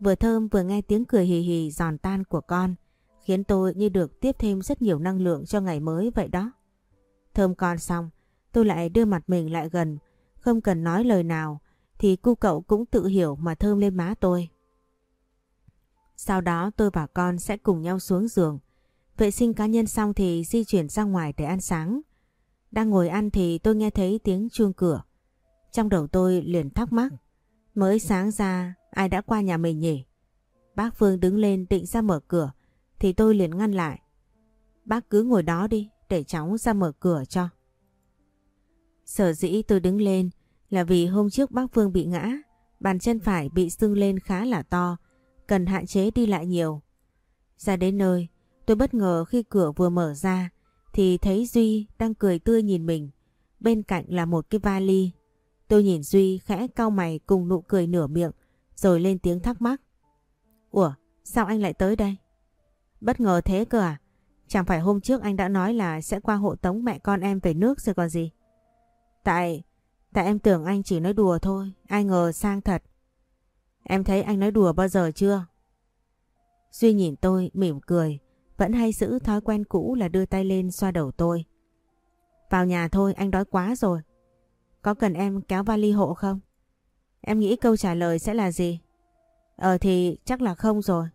Vừa thơm vừa nghe tiếng cười hì hì giòn tan của con khiến tôi như được tiếp thêm rất nhiều năng lượng cho ngày mới vậy đó. Thơm con xong, tôi lại đưa mặt mình lại gần, không cần nói lời nào thì cu cậu cũng tự hiểu mà thơm lên má tôi. Sau đó tôi và con sẽ cùng nhau xuống giường. Vệ sinh cá nhân xong thì di chuyển ra ngoài để ăn sáng. Đang ngồi ăn thì tôi nghe thấy tiếng chuông cửa. Trong đầu tôi liền thắc mắc. Mới sáng ra ai đã qua nhà mình nhỉ? Bác Phương đứng lên định ra mở cửa thì tôi liền ngăn lại. Bác cứ ngồi đó đi để cháu ra mở cửa cho. Sở dĩ tôi đứng lên là vì hôm trước bác Phương bị ngã, bàn chân phải bị sưng lên khá là to, cần hạn chế đi lại nhiều. Ra đến nơi, tôi bất ngờ khi cửa vừa mở ra thì thấy Duy đang cười tươi nhìn mình. Bên cạnh là một cái vali. Tôi nhìn Duy khẽ cau mày cùng nụ cười nửa miệng rồi lên tiếng thắc mắc. Ủa, sao anh lại tới đây? Bất ngờ thế cơ à? Chẳng phải hôm trước anh đã nói là sẽ qua hộ tống mẹ con em về nước rồi còn gì? Tại, tại em tưởng anh chỉ nói đùa thôi, ai ngờ sang thật. Em thấy anh nói đùa bao giờ chưa? Duy nhìn tôi mỉm cười, vẫn hay giữ thói quen cũ là đưa tay lên xoa đầu tôi. Vào nhà thôi, anh đói quá rồi. Có cần em kéo vali hộ không? Em nghĩ câu trả lời sẽ là gì? Ờ thì chắc là không rồi.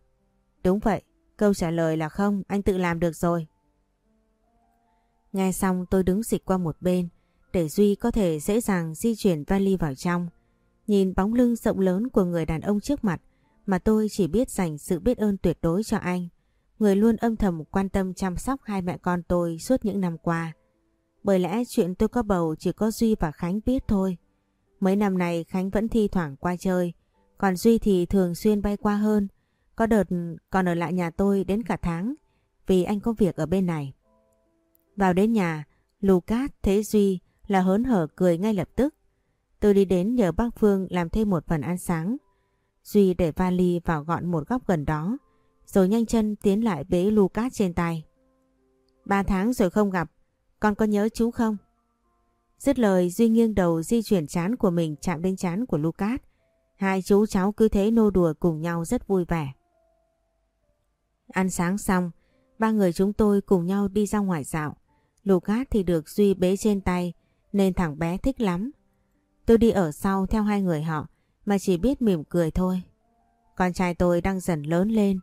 Đúng vậy, câu trả lời là không, anh tự làm được rồi. Nghe xong tôi đứng dịch qua một bên để Duy có thể dễ dàng di chuyển vali vào trong. Nhìn bóng lưng rộng lớn của người đàn ông trước mặt mà tôi chỉ biết dành sự biết ơn tuyệt đối cho anh. Người luôn âm thầm quan tâm chăm sóc hai mẹ con tôi suốt những năm qua. Bởi lẽ chuyện tôi có bầu chỉ có Duy và Khánh biết thôi. Mấy năm này Khánh vẫn thi thoảng qua chơi, còn Duy thì thường xuyên bay qua hơn. Có đợt còn ở lại nhà tôi đến cả tháng vì anh có việc ở bên này. Vào đến nhà, Lucas thấy Duy là hớn hở cười ngay lập tức. Tôi đi đến nhờ bác Phương làm thêm một phần ăn sáng. Duy để vali vào gọn một góc gần đó, rồi nhanh chân tiến lại bế Lucas trên tay. Ba tháng rồi không gặp, con có nhớ chú không? Dứt lời Duy nghiêng đầu di chuyển chán của mình chạm đến chán của Lucas. Hai chú cháu cứ thế nô đùa cùng nhau rất vui vẻ. Ăn sáng xong, ba người chúng tôi cùng nhau đi ra ngoài dạo. Lucas thì được Duy bế trên tay nên thằng bé thích lắm. Tôi đi ở sau theo hai người họ mà chỉ biết mỉm cười thôi. Con trai tôi đang dần lớn lên,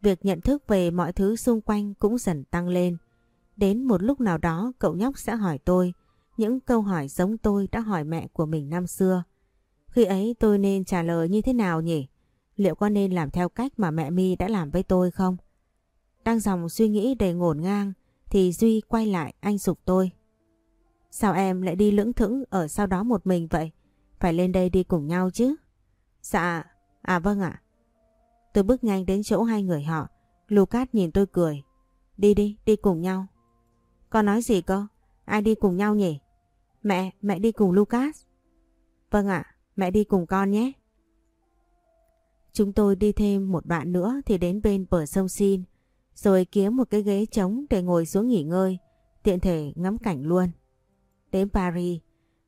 việc nhận thức về mọi thứ xung quanh cũng dần tăng lên. Đến một lúc nào đó cậu nhóc sẽ hỏi tôi những câu hỏi giống tôi đã hỏi mẹ của mình năm xưa. Khi ấy tôi nên trả lời như thế nào nhỉ? Liệu có nên làm theo cách mà mẹ mi đã làm với tôi không? Đang dòng suy nghĩ đầy ngổn ngang thì Duy quay lại anh dục tôi. Sao em lại đi lưỡng thững ở sau đó một mình vậy? Phải lên đây đi cùng nhau chứ? Dạ, à vâng ạ. Tôi bước nhanh đến chỗ hai người họ. Lucas nhìn tôi cười. Đi đi, đi cùng nhau. Con nói gì cơ? Ai đi cùng nhau nhỉ? Mẹ, mẹ đi cùng Lucas. Vâng ạ, mẹ đi cùng con nhé. Chúng tôi đi thêm một bạn nữa thì đến bên bờ sông Sin, rồi kiếm một cái ghế trống để ngồi xuống nghỉ ngơi, tiện thể ngắm cảnh luôn. Đến Paris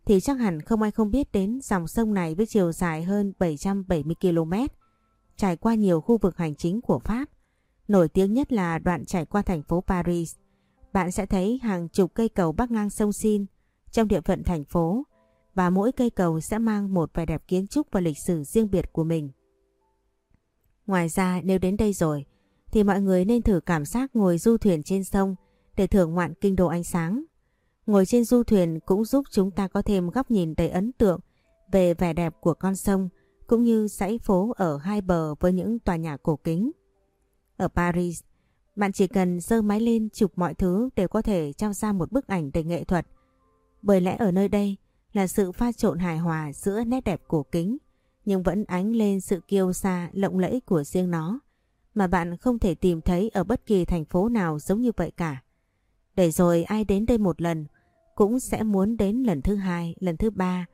thì chắc hẳn không ai không biết đến dòng sông này với chiều dài hơn 770 km, trải qua nhiều khu vực hành chính của Pháp. Nổi tiếng nhất là đoạn trải qua thành phố Paris. Bạn sẽ thấy hàng chục cây cầu bắc ngang sông Sin trong địa phận thành phố và mỗi cây cầu sẽ mang một vẻ đẹp kiến trúc và lịch sử riêng biệt của mình. Ngoài ra nếu đến đây rồi thì mọi người nên thử cảm giác ngồi du thuyền trên sông để thưởng ngoạn kinh đô ánh sáng. Ngồi trên du thuyền cũng giúp chúng ta có thêm góc nhìn đầy ấn tượng về vẻ đẹp của con sông cũng như dãy phố ở hai bờ với những tòa nhà cổ kính. Ở Paris, bạn chỉ cần dơ máy lên chụp mọi thứ đều có thể trao ra một bức ảnh đầy nghệ thuật. Bởi lẽ ở nơi đây là sự pha trộn hài hòa giữa nét đẹp cổ kính nhưng vẫn ánh lên sự kiêu sa lộng lẫy của riêng nó mà bạn không thể tìm thấy ở bất kỳ thành phố nào giống như vậy cả. Để rồi ai đến đây một lần cũng sẽ muốn đến lần thứ hai, lần thứ ba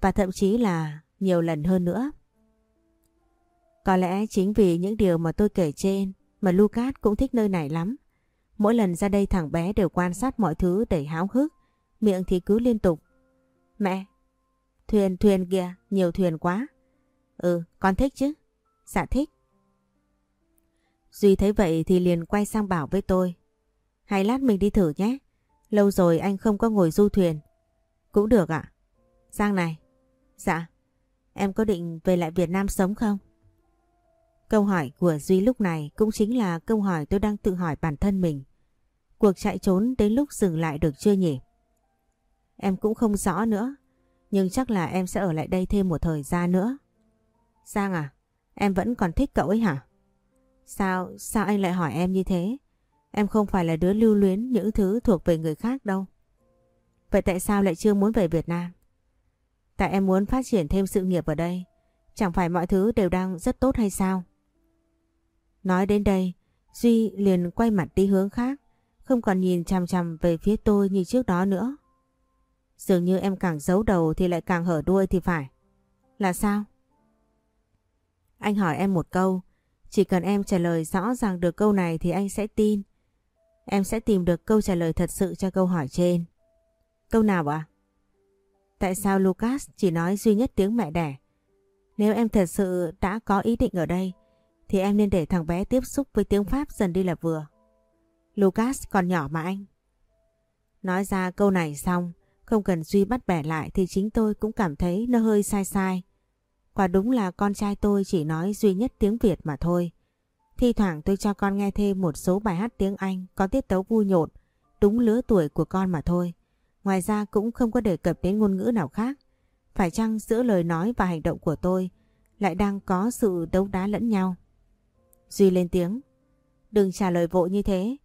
và thậm chí là nhiều lần hơn nữa. Có lẽ chính vì những điều mà tôi kể trên mà Lucas cũng thích nơi này lắm. Mỗi lần ra đây thằng bé đều quan sát mọi thứ đầy háo hức, miệng thì cứ liên tục. Mẹ, thuyền thuyền kìa, nhiều thuyền quá. Ừ, con thích chứ? Dạ thích. Duy thấy vậy thì liền quay sang bảo với tôi. Hay lát mình đi thử nhé. Lâu rồi anh không có ngồi du thuyền. Cũng được ạ. Giang này. Dạ. Em có định về lại Việt Nam sống không? Câu hỏi của Duy lúc này cũng chính là câu hỏi tôi đang tự hỏi bản thân mình. Cuộc chạy trốn đến lúc dừng lại được chưa nhỉ? Em cũng không rõ nữa. Nhưng chắc là em sẽ ở lại đây thêm một thời gian nữa. Giang à? Em vẫn còn thích cậu ấy hả? Sao, sao anh lại hỏi em như thế? Em không phải là đứa lưu luyến những thứ thuộc về người khác đâu. Vậy tại sao lại chưa muốn về Việt Nam? Tại em muốn phát triển thêm sự nghiệp ở đây. Chẳng phải mọi thứ đều đang rất tốt hay sao? Nói đến đây, Duy liền quay mặt đi hướng khác, không còn nhìn chằm chằm về phía tôi như trước đó nữa. Dường như em càng giấu đầu thì lại càng hở đuôi thì phải. Là sao? Anh hỏi em một câu, Chỉ cần em trả lời rõ ràng được câu này thì anh sẽ tin. Em sẽ tìm được câu trả lời thật sự cho câu hỏi trên. Câu nào ạ? Tại sao Lucas chỉ nói duy nhất tiếng mẹ đẻ? Nếu em thật sự đã có ý định ở đây, thì em nên để thằng bé tiếp xúc với tiếng Pháp dần đi là vừa. Lucas còn nhỏ mà anh. Nói ra câu này xong, không cần Duy bắt bẻ lại thì chính tôi cũng cảm thấy nó hơi sai sai. Quả đúng là con trai tôi chỉ nói duy nhất tiếng Việt mà thôi. Thi thoảng tôi cho con nghe thêm một số bài hát tiếng Anh có tiết tấu vui nhộn, đúng lứa tuổi của con mà thôi. Ngoài ra cũng không có đề cập đến ngôn ngữ nào khác. Phải chăng giữa lời nói và hành động của tôi lại đang có sự đấu đá lẫn nhau? Duy lên tiếng. Đừng trả lời vội như thế.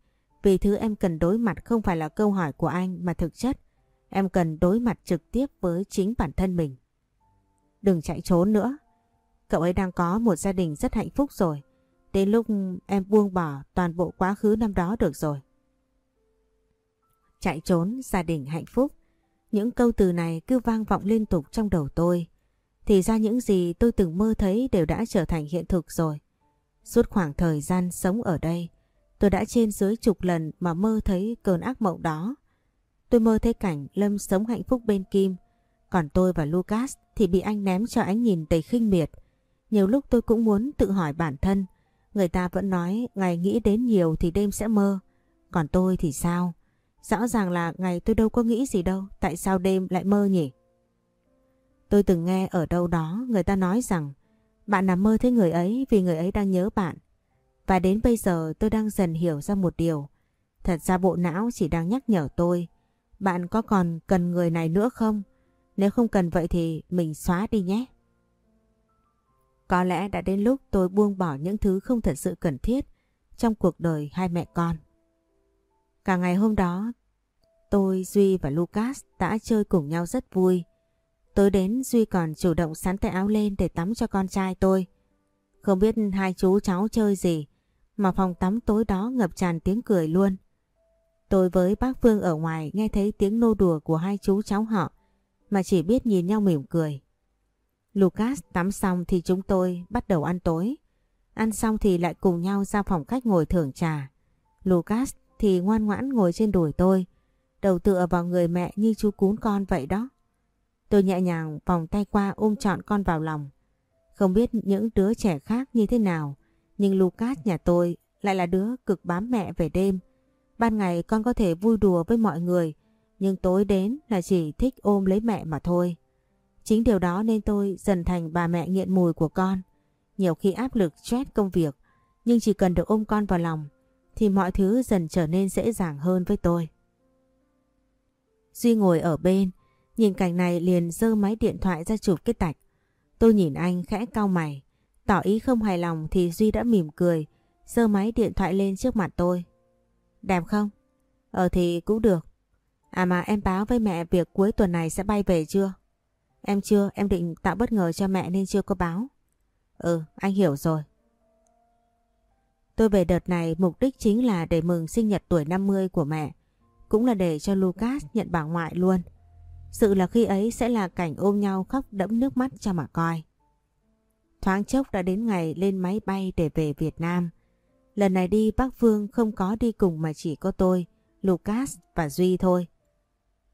Vì thứ em cần đối mặt không phải là câu hỏi của anh mà thực chất em cần đối mặt trực tiếp với chính bản thân mình. Đừng chạy trốn nữa. Cậu ấy đang có một gia đình rất hạnh phúc rồi. Đến lúc em buông bỏ toàn bộ quá khứ năm đó được rồi. Chạy trốn, gia đình hạnh phúc. Những câu từ này cứ vang vọng liên tục trong đầu tôi. Thì ra những gì tôi từng mơ thấy đều đã trở thành hiện thực rồi. Suốt khoảng thời gian sống ở đây, tôi đã trên dưới chục lần mà mơ thấy cơn ác mộng đó. Tôi mơ thấy cảnh Lâm sống hạnh phúc bên Kim, còn tôi và Lucas thì bị anh ném cho ánh nhìn đầy khinh miệt. Nhiều lúc tôi cũng muốn tự hỏi bản thân, người ta vẫn nói ngày nghĩ đến nhiều thì đêm sẽ mơ, còn tôi thì sao? Rõ ràng là ngày tôi đâu có nghĩ gì đâu, tại sao đêm lại mơ nhỉ? Tôi từng nghe ở đâu đó người ta nói rằng bạn nằm mơ thấy người ấy vì người ấy đang nhớ bạn. Và đến bây giờ tôi đang dần hiểu ra một điều. Thật ra bộ não chỉ đang nhắc nhở tôi. Bạn có còn cần người này nữa không? Nếu không cần vậy thì mình xóa đi nhé. Có lẽ đã đến lúc tôi buông bỏ những thứ không thật sự cần thiết trong cuộc đời hai mẹ con. Cả ngày hôm đó, tôi, Duy và Lucas đã chơi cùng nhau rất vui. Tối đến Duy còn chủ động sắn tay áo lên để tắm cho con trai tôi. Không biết hai chú cháu chơi gì mà phòng tắm tối đó ngập tràn tiếng cười luôn. Tôi với bác Phương ở ngoài nghe thấy tiếng nô đùa của hai chú cháu họ mà chỉ biết nhìn nhau mỉm cười. Lucas tắm xong thì chúng tôi bắt đầu ăn tối. Ăn xong thì lại cùng nhau ra phòng khách ngồi thưởng trà. Lucas thì ngoan ngoãn ngồi trên đùi tôi, đầu tựa vào người mẹ như chú cún con vậy đó. Tôi nhẹ nhàng vòng tay qua ôm trọn con vào lòng. Không biết những đứa trẻ khác như thế nào, nhưng Lucas nhà tôi lại là đứa cực bám mẹ về đêm. Ban ngày con có thể vui đùa với mọi người, nhưng tối đến là chỉ thích ôm lấy mẹ mà thôi. Chính điều đó nên tôi dần thành bà mẹ nghiện mùi của con. Nhiều khi áp lực stress công việc, nhưng chỉ cần được ôm con vào lòng thì mọi thứ dần trở nên dễ dàng hơn với tôi. Duy ngồi ở bên, nhìn cảnh này liền giơ máy điện thoại ra chụp cái tạch. Tôi nhìn anh khẽ cau mày, tỏ ý không hài lòng thì Duy đã mỉm cười, giơ máy điện thoại lên trước mặt tôi. Đẹp không? Ờ thì cũng được. À mà em báo với mẹ việc cuối tuần này sẽ bay về chưa? Em chưa, em định tạo bất ngờ cho mẹ nên chưa có báo. Ừ, anh hiểu rồi. Tôi về đợt này mục đích chính là để mừng sinh nhật tuổi 50 của mẹ. Cũng là để cho Lucas nhận bà ngoại luôn. Sự là khi ấy sẽ là cảnh ôm nhau khóc đẫm nước mắt cho mà coi. Thoáng chốc đã đến ngày lên máy bay để về Việt Nam. Lần này đi bác Phương không có đi cùng mà chỉ có tôi, Lucas và Duy thôi.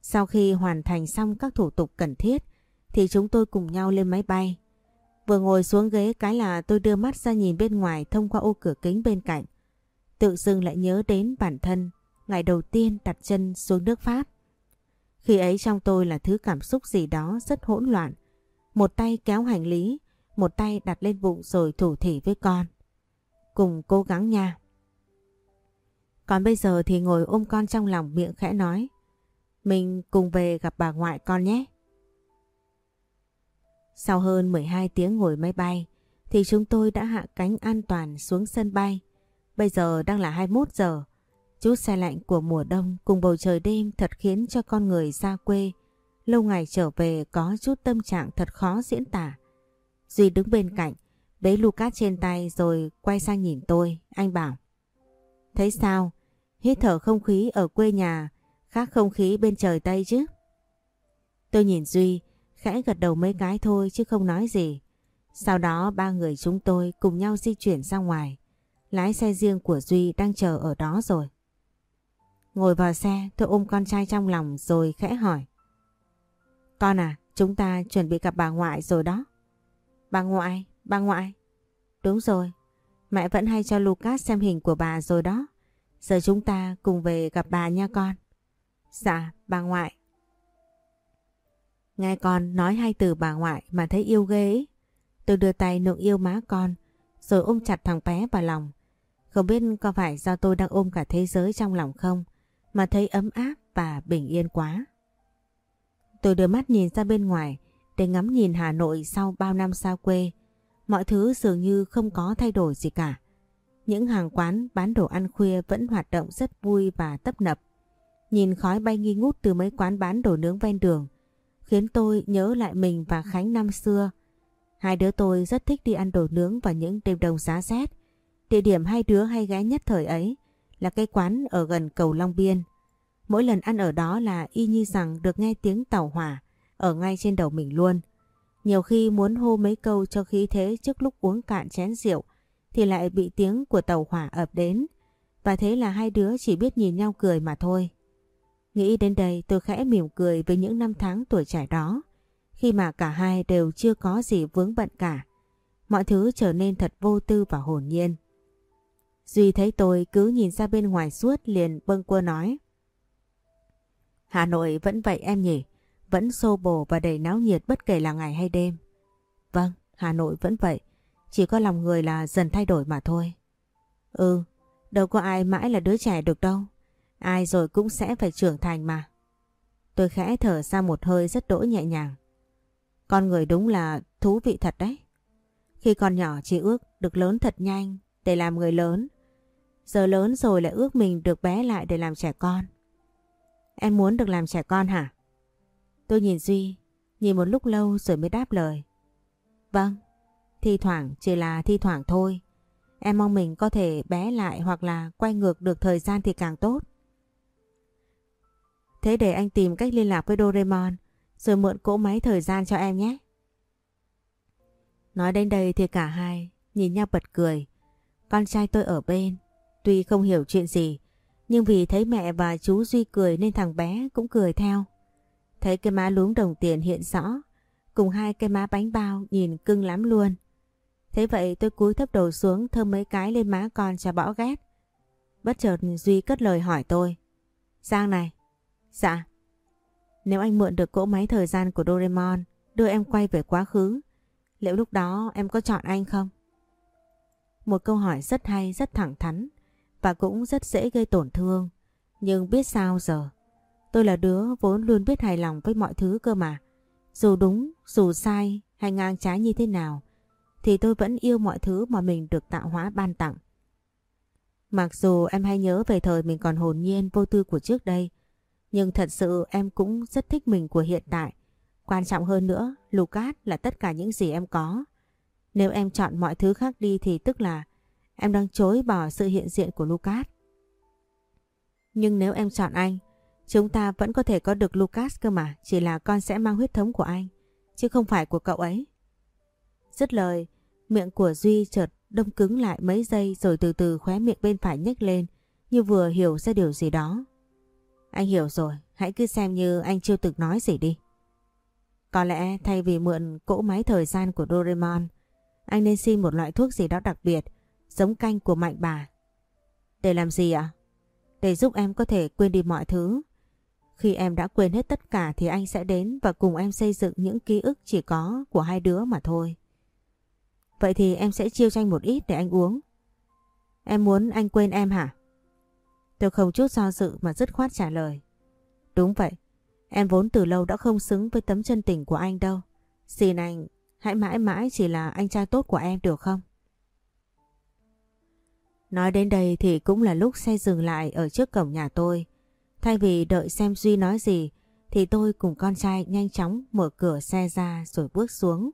Sau khi hoàn thành xong các thủ tục cần thiết thì chúng tôi cùng nhau lên máy bay. Vừa ngồi xuống ghế cái là tôi đưa mắt ra nhìn bên ngoài thông qua ô cửa kính bên cạnh. Tự dưng lại nhớ đến bản thân ngày đầu tiên đặt chân xuống nước Pháp. Khi ấy trong tôi là thứ cảm xúc gì đó rất hỗn loạn. Một tay kéo hành lý, một tay đặt lên bụng rồi thủ thỉ với con. Cùng cố gắng nha. Còn bây giờ thì ngồi ôm con trong lòng miệng khẽ nói. Mình cùng về gặp bà ngoại con nhé. Sau hơn 12 tiếng ngồi máy bay thì chúng tôi đã hạ cánh an toàn xuống sân bay. Bây giờ đang là 21 giờ. Chút xe lạnh của mùa đông cùng bầu trời đêm thật khiến cho con người xa quê lâu ngày trở về có chút tâm trạng thật khó diễn tả. Duy đứng bên cạnh, bế Lucas trên tay rồi quay sang nhìn tôi, anh bảo. Thấy sao? Hít thở không khí ở quê nhà khác không khí bên trời Tây chứ. Tôi nhìn Duy, khẽ gật đầu mấy cái thôi chứ không nói gì. Sau đó ba người chúng tôi cùng nhau di chuyển ra ngoài. Lái xe riêng của Duy đang chờ ở đó rồi. Ngồi vào xe tôi ôm con trai trong lòng rồi khẽ hỏi. Con à, chúng ta chuẩn bị gặp bà ngoại rồi đó. Bà ngoại, bà ngoại. Đúng rồi, mẹ vẫn hay cho Lucas xem hình của bà rồi đó. Giờ chúng ta cùng về gặp bà nha con. Dạ, bà ngoại. Nghe con nói hai từ bà ngoại mà thấy yêu ghê ấy. Tôi đưa tay nượng yêu má con rồi ôm chặt thằng bé vào lòng. Không biết có phải do tôi đang ôm cả thế giới trong lòng không mà thấy ấm áp và bình yên quá. Tôi đưa mắt nhìn ra bên ngoài để ngắm nhìn Hà Nội sau bao năm xa quê. Mọi thứ dường như không có thay đổi gì cả. Những hàng quán bán đồ ăn khuya vẫn hoạt động rất vui và tấp nập. Nhìn khói bay nghi ngút từ mấy quán bán đồ nướng ven đường, khiến tôi nhớ lại mình và Khánh năm xưa. Hai đứa tôi rất thích đi ăn đồ nướng vào những đêm đông giá rét. Địa điểm hai đứa hay ghé nhất thời ấy là cái quán ở gần cầu Long Biên. Mỗi lần ăn ở đó là y như rằng được nghe tiếng tàu hỏa ở ngay trên đầu mình luôn. Nhiều khi muốn hô mấy câu cho khí thế trước lúc uống cạn chén rượu thì lại bị tiếng của tàu hỏa ập đến và thế là hai đứa chỉ biết nhìn nhau cười mà thôi. Nghĩ đến đây tôi khẽ mỉm cười với những năm tháng tuổi trẻ đó, khi mà cả hai đều chưa có gì vướng bận cả. Mọi thứ trở nên thật vô tư và hồn nhiên. Duy thấy tôi cứ nhìn ra bên ngoài suốt liền bâng quơ nói. Hà Nội vẫn vậy em nhỉ? Vẫn xô bồ và đầy náo nhiệt bất kể là ngày hay đêm. Vâng, Hà Nội vẫn vậy. Chỉ có lòng người là dần thay đổi mà thôi. Ừ, đâu có ai mãi là đứa trẻ được đâu. Ai rồi cũng sẽ phải trưởng thành mà. Tôi khẽ thở ra một hơi rất đỗi nhẹ nhàng. Con người đúng là thú vị thật đấy. Khi còn nhỏ chỉ ước được lớn thật nhanh để làm người lớn. Giờ lớn rồi lại ước mình được bé lại để làm trẻ con. Em muốn được làm trẻ con hả? Tôi nhìn Duy, nhìn một lúc lâu rồi mới đáp lời. Vâng, thi thoảng chỉ là thi thoảng thôi. Em mong mình có thể bé lại hoặc là quay ngược được thời gian thì càng tốt. Thế để anh tìm cách liên lạc với Doraemon rồi mượn cỗ máy thời gian cho em nhé. Nói đến đây thì cả hai nhìn nhau bật cười. Con trai tôi ở bên, tuy không hiểu chuyện gì, nhưng vì thấy mẹ và chú Duy cười nên thằng bé cũng cười theo. Thấy cái má lúm đồng tiền hiện rõ, cùng hai cái má bánh bao nhìn cưng lắm luôn. Thế vậy tôi cúi thấp đầu xuống thơm mấy cái lên má con cho bỏ ghét. Bất chợt Duy cất lời hỏi tôi. Giang này. Dạ. Nếu anh mượn được cỗ máy thời gian của Doraemon đưa em quay về quá khứ, liệu lúc đó em có chọn anh không? Một câu hỏi rất hay, rất thẳng thắn và cũng rất dễ gây tổn thương. Nhưng biết sao giờ? Tôi là đứa vốn luôn biết hài lòng với mọi thứ cơ mà. Dù đúng, dù sai hay ngang trái như thế nào thì tôi vẫn yêu mọi thứ mà mình được tạo hóa ban tặng. Mặc dù em hay nhớ về thời mình còn hồn nhiên vô tư của trước đây nhưng thật sự em cũng rất thích mình của hiện tại. Quan trọng hơn nữa, Lucas là tất cả những gì em có. Nếu em chọn mọi thứ khác đi thì tức là em đang chối bỏ sự hiện diện của Lucas. Nhưng nếu em chọn anh, chúng ta vẫn có thể có được Lucas cơ mà, chỉ là con sẽ mang huyết thống của anh, chứ không phải của cậu ấy. Dứt lời, miệng của Duy chợt đông cứng lại mấy giây rồi từ từ khóe miệng bên phải nhếch lên như vừa hiểu ra điều gì đó. Anh hiểu rồi, hãy cứ xem như anh chưa từng nói gì đi. Có lẽ thay vì mượn cỗ máy thời gian của Doraemon, anh nên xin một loại thuốc gì đó đặc biệt, giống canh của mạnh bà. Để làm gì ạ? Để giúp em có thể quên đi mọi thứ. Khi em đã quên hết tất cả thì anh sẽ đến và cùng em xây dựng những ký ức chỉ có của hai đứa mà thôi. Vậy thì em sẽ chiêu cho anh một ít để anh uống. Em muốn anh quên em hả? Tôi không chút do dự mà dứt khoát trả lời. Đúng vậy, em vốn từ lâu đã không xứng với tấm chân tình của anh đâu. Xin anh, hãy mãi mãi chỉ là anh trai tốt của em được không? Nói đến đây thì cũng là lúc xe dừng lại ở trước cổng nhà tôi. Thay vì đợi xem Duy nói gì thì tôi cùng con trai nhanh chóng mở cửa xe ra rồi bước xuống.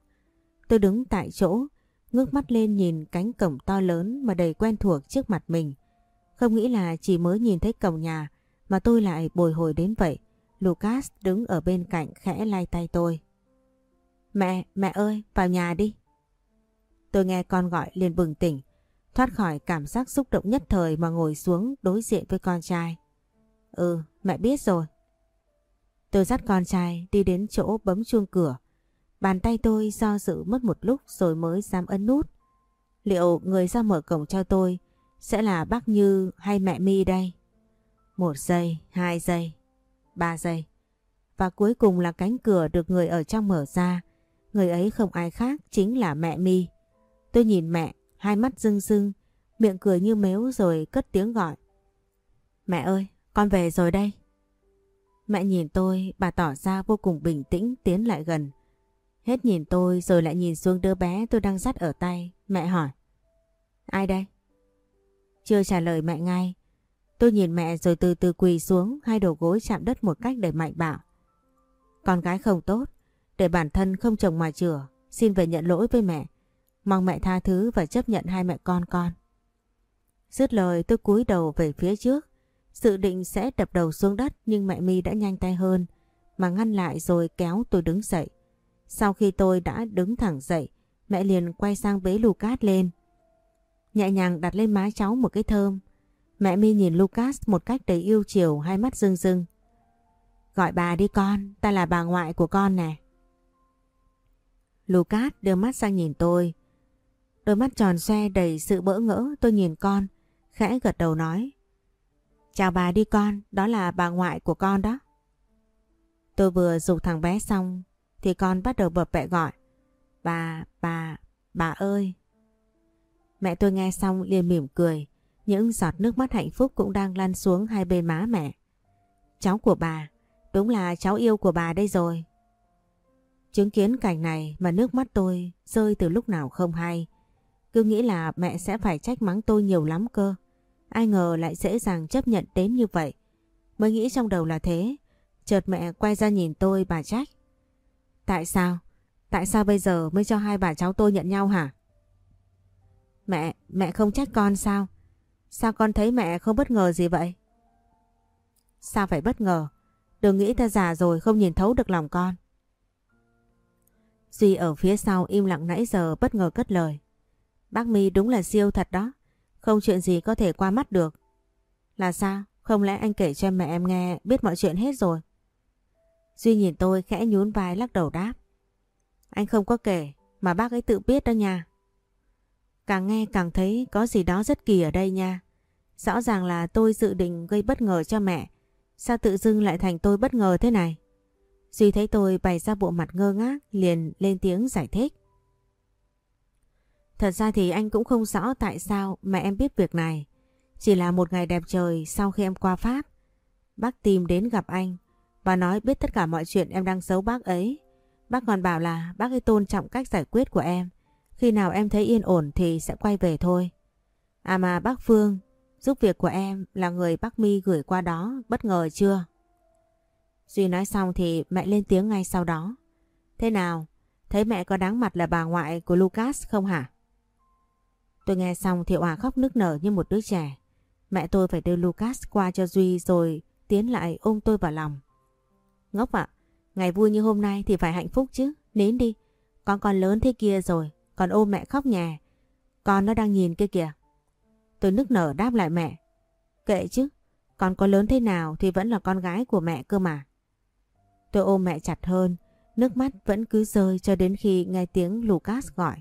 Tôi đứng tại chỗ, ngước mắt lên nhìn cánh cổng to lớn mà đầy quen thuộc trước mặt mình. Không nghĩ là chỉ mới nhìn thấy cổng nhà mà tôi lại bồi hồi đến vậy. Lucas đứng ở bên cạnh khẽ lay tay tôi. Mẹ, mẹ ơi, vào nhà đi. Tôi nghe con gọi liền bừng tỉnh, thoát khỏi cảm giác xúc động nhất thời mà ngồi xuống đối diện với con trai. Ừ, mẹ biết rồi. Tôi dắt con trai đi đến chỗ bấm chuông cửa. Bàn tay tôi do dự mất một lúc rồi mới dám ấn nút. Liệu người ra mở cổng cho tôi sẽ là bác Như hay mẹ mi đây? Một giây, hai giây, ba giây. Và cuối cùng là cánh cửa được người ở trong mở ra. Người ấy không ai khác chính là mẹ mi. Tôi nhìn mẹ, hai mắt rưng rưng, miệng cười như mếu rồi cất tiếng gọi. Mẹ ơi, con về rồi đây. Mẹ nhìn tôi, bà tỏ ra vô cùng bình tĩnh tiến lại gần. Hết nhìn tôi rồi lại nhìn xuống đứa bé tôi đang dắt ở tay. Mẹ hỏi. Ai đây? Chưa trả lời mẹ ngay. Tôi nhìn mẹ rồi từ từ quỳ xuống hai đầu gối chạm đất một cách đầy mạnh bạo. Con gái không tốt, để bản thân không chồng mà chửa, xin về nhận lỗi với mẹ. Mong mẹ tha thứ và chấp nhận hai mẹ con con. Dứt lời tôi cúi đầu về phía trước, dự định sẽ đập đầu xuống đất nhưng mẹ mi đã nhanh tay hơn mà ngăn lại rồi kéo tôi đứng dậy. Sau khi tôi đã đứng thẳng dậy, mẹ liền quay sang bế Lucas lên. Nhẹ nhàng đặt lên má cháu một cái thơm. Mẹ mi nhìn Lucas một cách đầy yêu chiều hai mắt rưng rưng. Gọi bà đi con, ta là bà ngoại của con nè. Lucas đưa mắt sang nhìn tôi. Đôi mắt tròn xoe đầy sự bỡ ngỡ tôi nhìn con, khẽ gật đầu nói. Chào bà đi con, đó là bà ngoại của con đó. Tôi vừa dục thằng bé xong thì con bắt đầu bập bẹ gọi. Bà, bà, bà ơi. Mẹ tôi nghe xong liền mỉm cười, những giọt nước mắt hạnh phúc cũng đang lăn xuống hai bên má mẹ. Cháu của bà, đúng là cháu yêu của bà đây rồi. Chứng kiến cảnh này mà nước mắt tôi rơi từ lúc nào không hay. Cứ nghĩ là mẹ sẽ phải trách mắng tôi nhiều lắm cơ. Ai ngờ lại dễ dàng chấp nhận đến như vậy. Mới nghĩ trong đầu là thế. Chợt mẹ quay ra nhìn tôi bà trách. Tại sao? Tại sao bây giờ mới cho hai bà cháu tôi nhận nhau hả? Mẹ, mẹ không trách con sao? Sao con thấy mẹ không bất ngờ gì vậy? Sao phải bất ngờ? Đừng nghĩ ta già rồi không nhìn thấu được lòng con. Duy ở phía sau im lặng nãy giờ bất ngờ cất lời. Bác mi đúng là siêu thật đó. Không chuyện gì có thể qua mắt được. Là sao? Không lẽ anh kể cho mẹ em nghe biết mọi chuyện hết rồi? Duy nhìn tôi khẽ nhún vai lắc đầu đáp. Anh không có kể, mà bác ấy tự biết đó nha. Càng nghe càng thấy có gì đó rất kỳ ở đây nha. Rõ ràng là tôi dự định gây bất ngờ cho mẹ. Sao tự dưng lại thành tôi bất ngờ thế này? Duy thấy tôi bày ra bộ mặt ngơ ngác, liền lên tiếng giải thích. Thật ra thì anh cũng không rõ tại sao mẹ em biết việc này. Chỉ là một ngày đẹp trời sau khi em qua Pháp. Bác tìm đến gặp anh và nói biết tất cả mọi chuyện em đang giấu bác ấy. Bác còn bảo là bác ấy tôn trọng cách giải quyết của em. Khi nào em thấy yên ổn thì sẽ quay về thôi. À mà bác Phương, giúp việc của em là người bác My gửi qua đó, bất ngờ chưa? Duy nói xong thì mẹ lên tiếng ngay sau đó. Thế nào? Thấy mẹ có đáng mặt là bà ngoại của Lucas không hả? Tôi nghe xong thì Hòa khóc nức nở như một đứa trẻ. Mẹ tôi phải đưa Lucas qua cho Duy rồi tiến lại ôm tôi vào lòng. Ngốc ạ, ngày vui như hôm nay thì phải hạnh phúc chứ, nín đi. Con còn lớn thế kia rồi, còn ôm mẹ khóc nhà. Con nó đang nhìn kia kìa. Tôi nức nở đáp lại mẹ. Kệ chứ, con có lớn thế nào thì vẫn là con gái của mẹ cơ mà. Tôi ôm mẹ chặt hơn, nước mắt vẫn cứ rơi cho đến khi nghe tiếng Lucas gọi.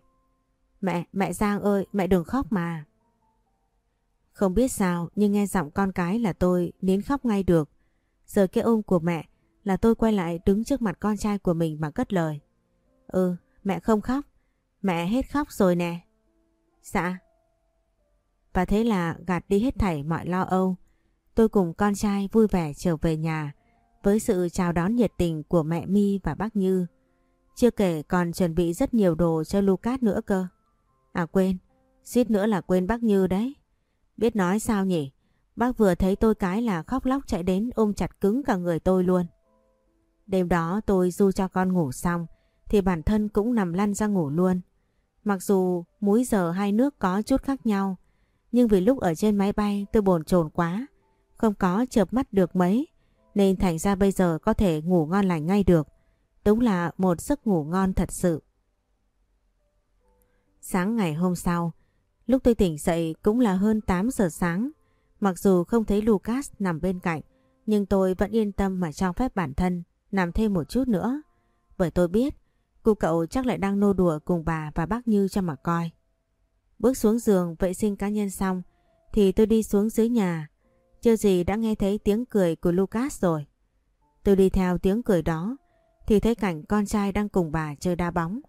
Mẹ, mẹ Giang ơi, mẹ đừng khóc mà. Không biết sao nhưng nghe giọng con cái là tôi nín khóc ngay được. Giờ cái ôm của mẹ là tôi quay lại đứng trước mặt con trai của mình mà cất lời. Ừ, mẹ không khóc. Mẹ hết khóc rồi nè. Dạ. Và thế là gạt đi hết thảy mọi lo âu. Tôi cùng con trai vui vẻ trở về nhà với sự chào đón nhiệt tình của mẹ mi và bác Như. Chưa kể còn chuẩn bị rất nhiều đồ cho Lucas nữa cơ. À quên, suýt nữa là quên bác Như đấy. Biết nói sao nhỉ? Bác vừa thấy tôi cái là khóc lóc chạy đến ôm chặt cứng cả người tôi luôn. Đêm đó tôi du cho con ngủ xong thì bản thân cũng nằm lăn ra ngủ luôn. Mặc dù múi giờ hai nước có chút khác nhau nhưng vì lúc ở trên máy bay tôi bồn chồn quá không có chợp mắt được mấy nên thành ra bây giờ có thể ngủ ngon lành ngay được. Đúng là một giấc ngủ ngon thật sự. Sáng ngày hôm sau, lúc tôi tỉnh dậy cũng là hơn 8 giờ sáng. Mặc dù không thấy Lucas nằm bên cạnh, nhưng tôi vẫn yên tâm mà cho phép bản thân nằm thêm một chút nữa. Bởi tôi biết, cô cậu chắc lại đang nô đùa cùng bà và bác Như cho mà coi. Bước xuống giường vệ sinh cá nhân xong, thì tôi đi xuống dưới nhà. Chưa gì đã nghe thấy tiếng cười của Lucas rồi. Tôi đi theo tiếng cười đó, thì thấy cảnh con trai đang cùng bà chơi đá bóng.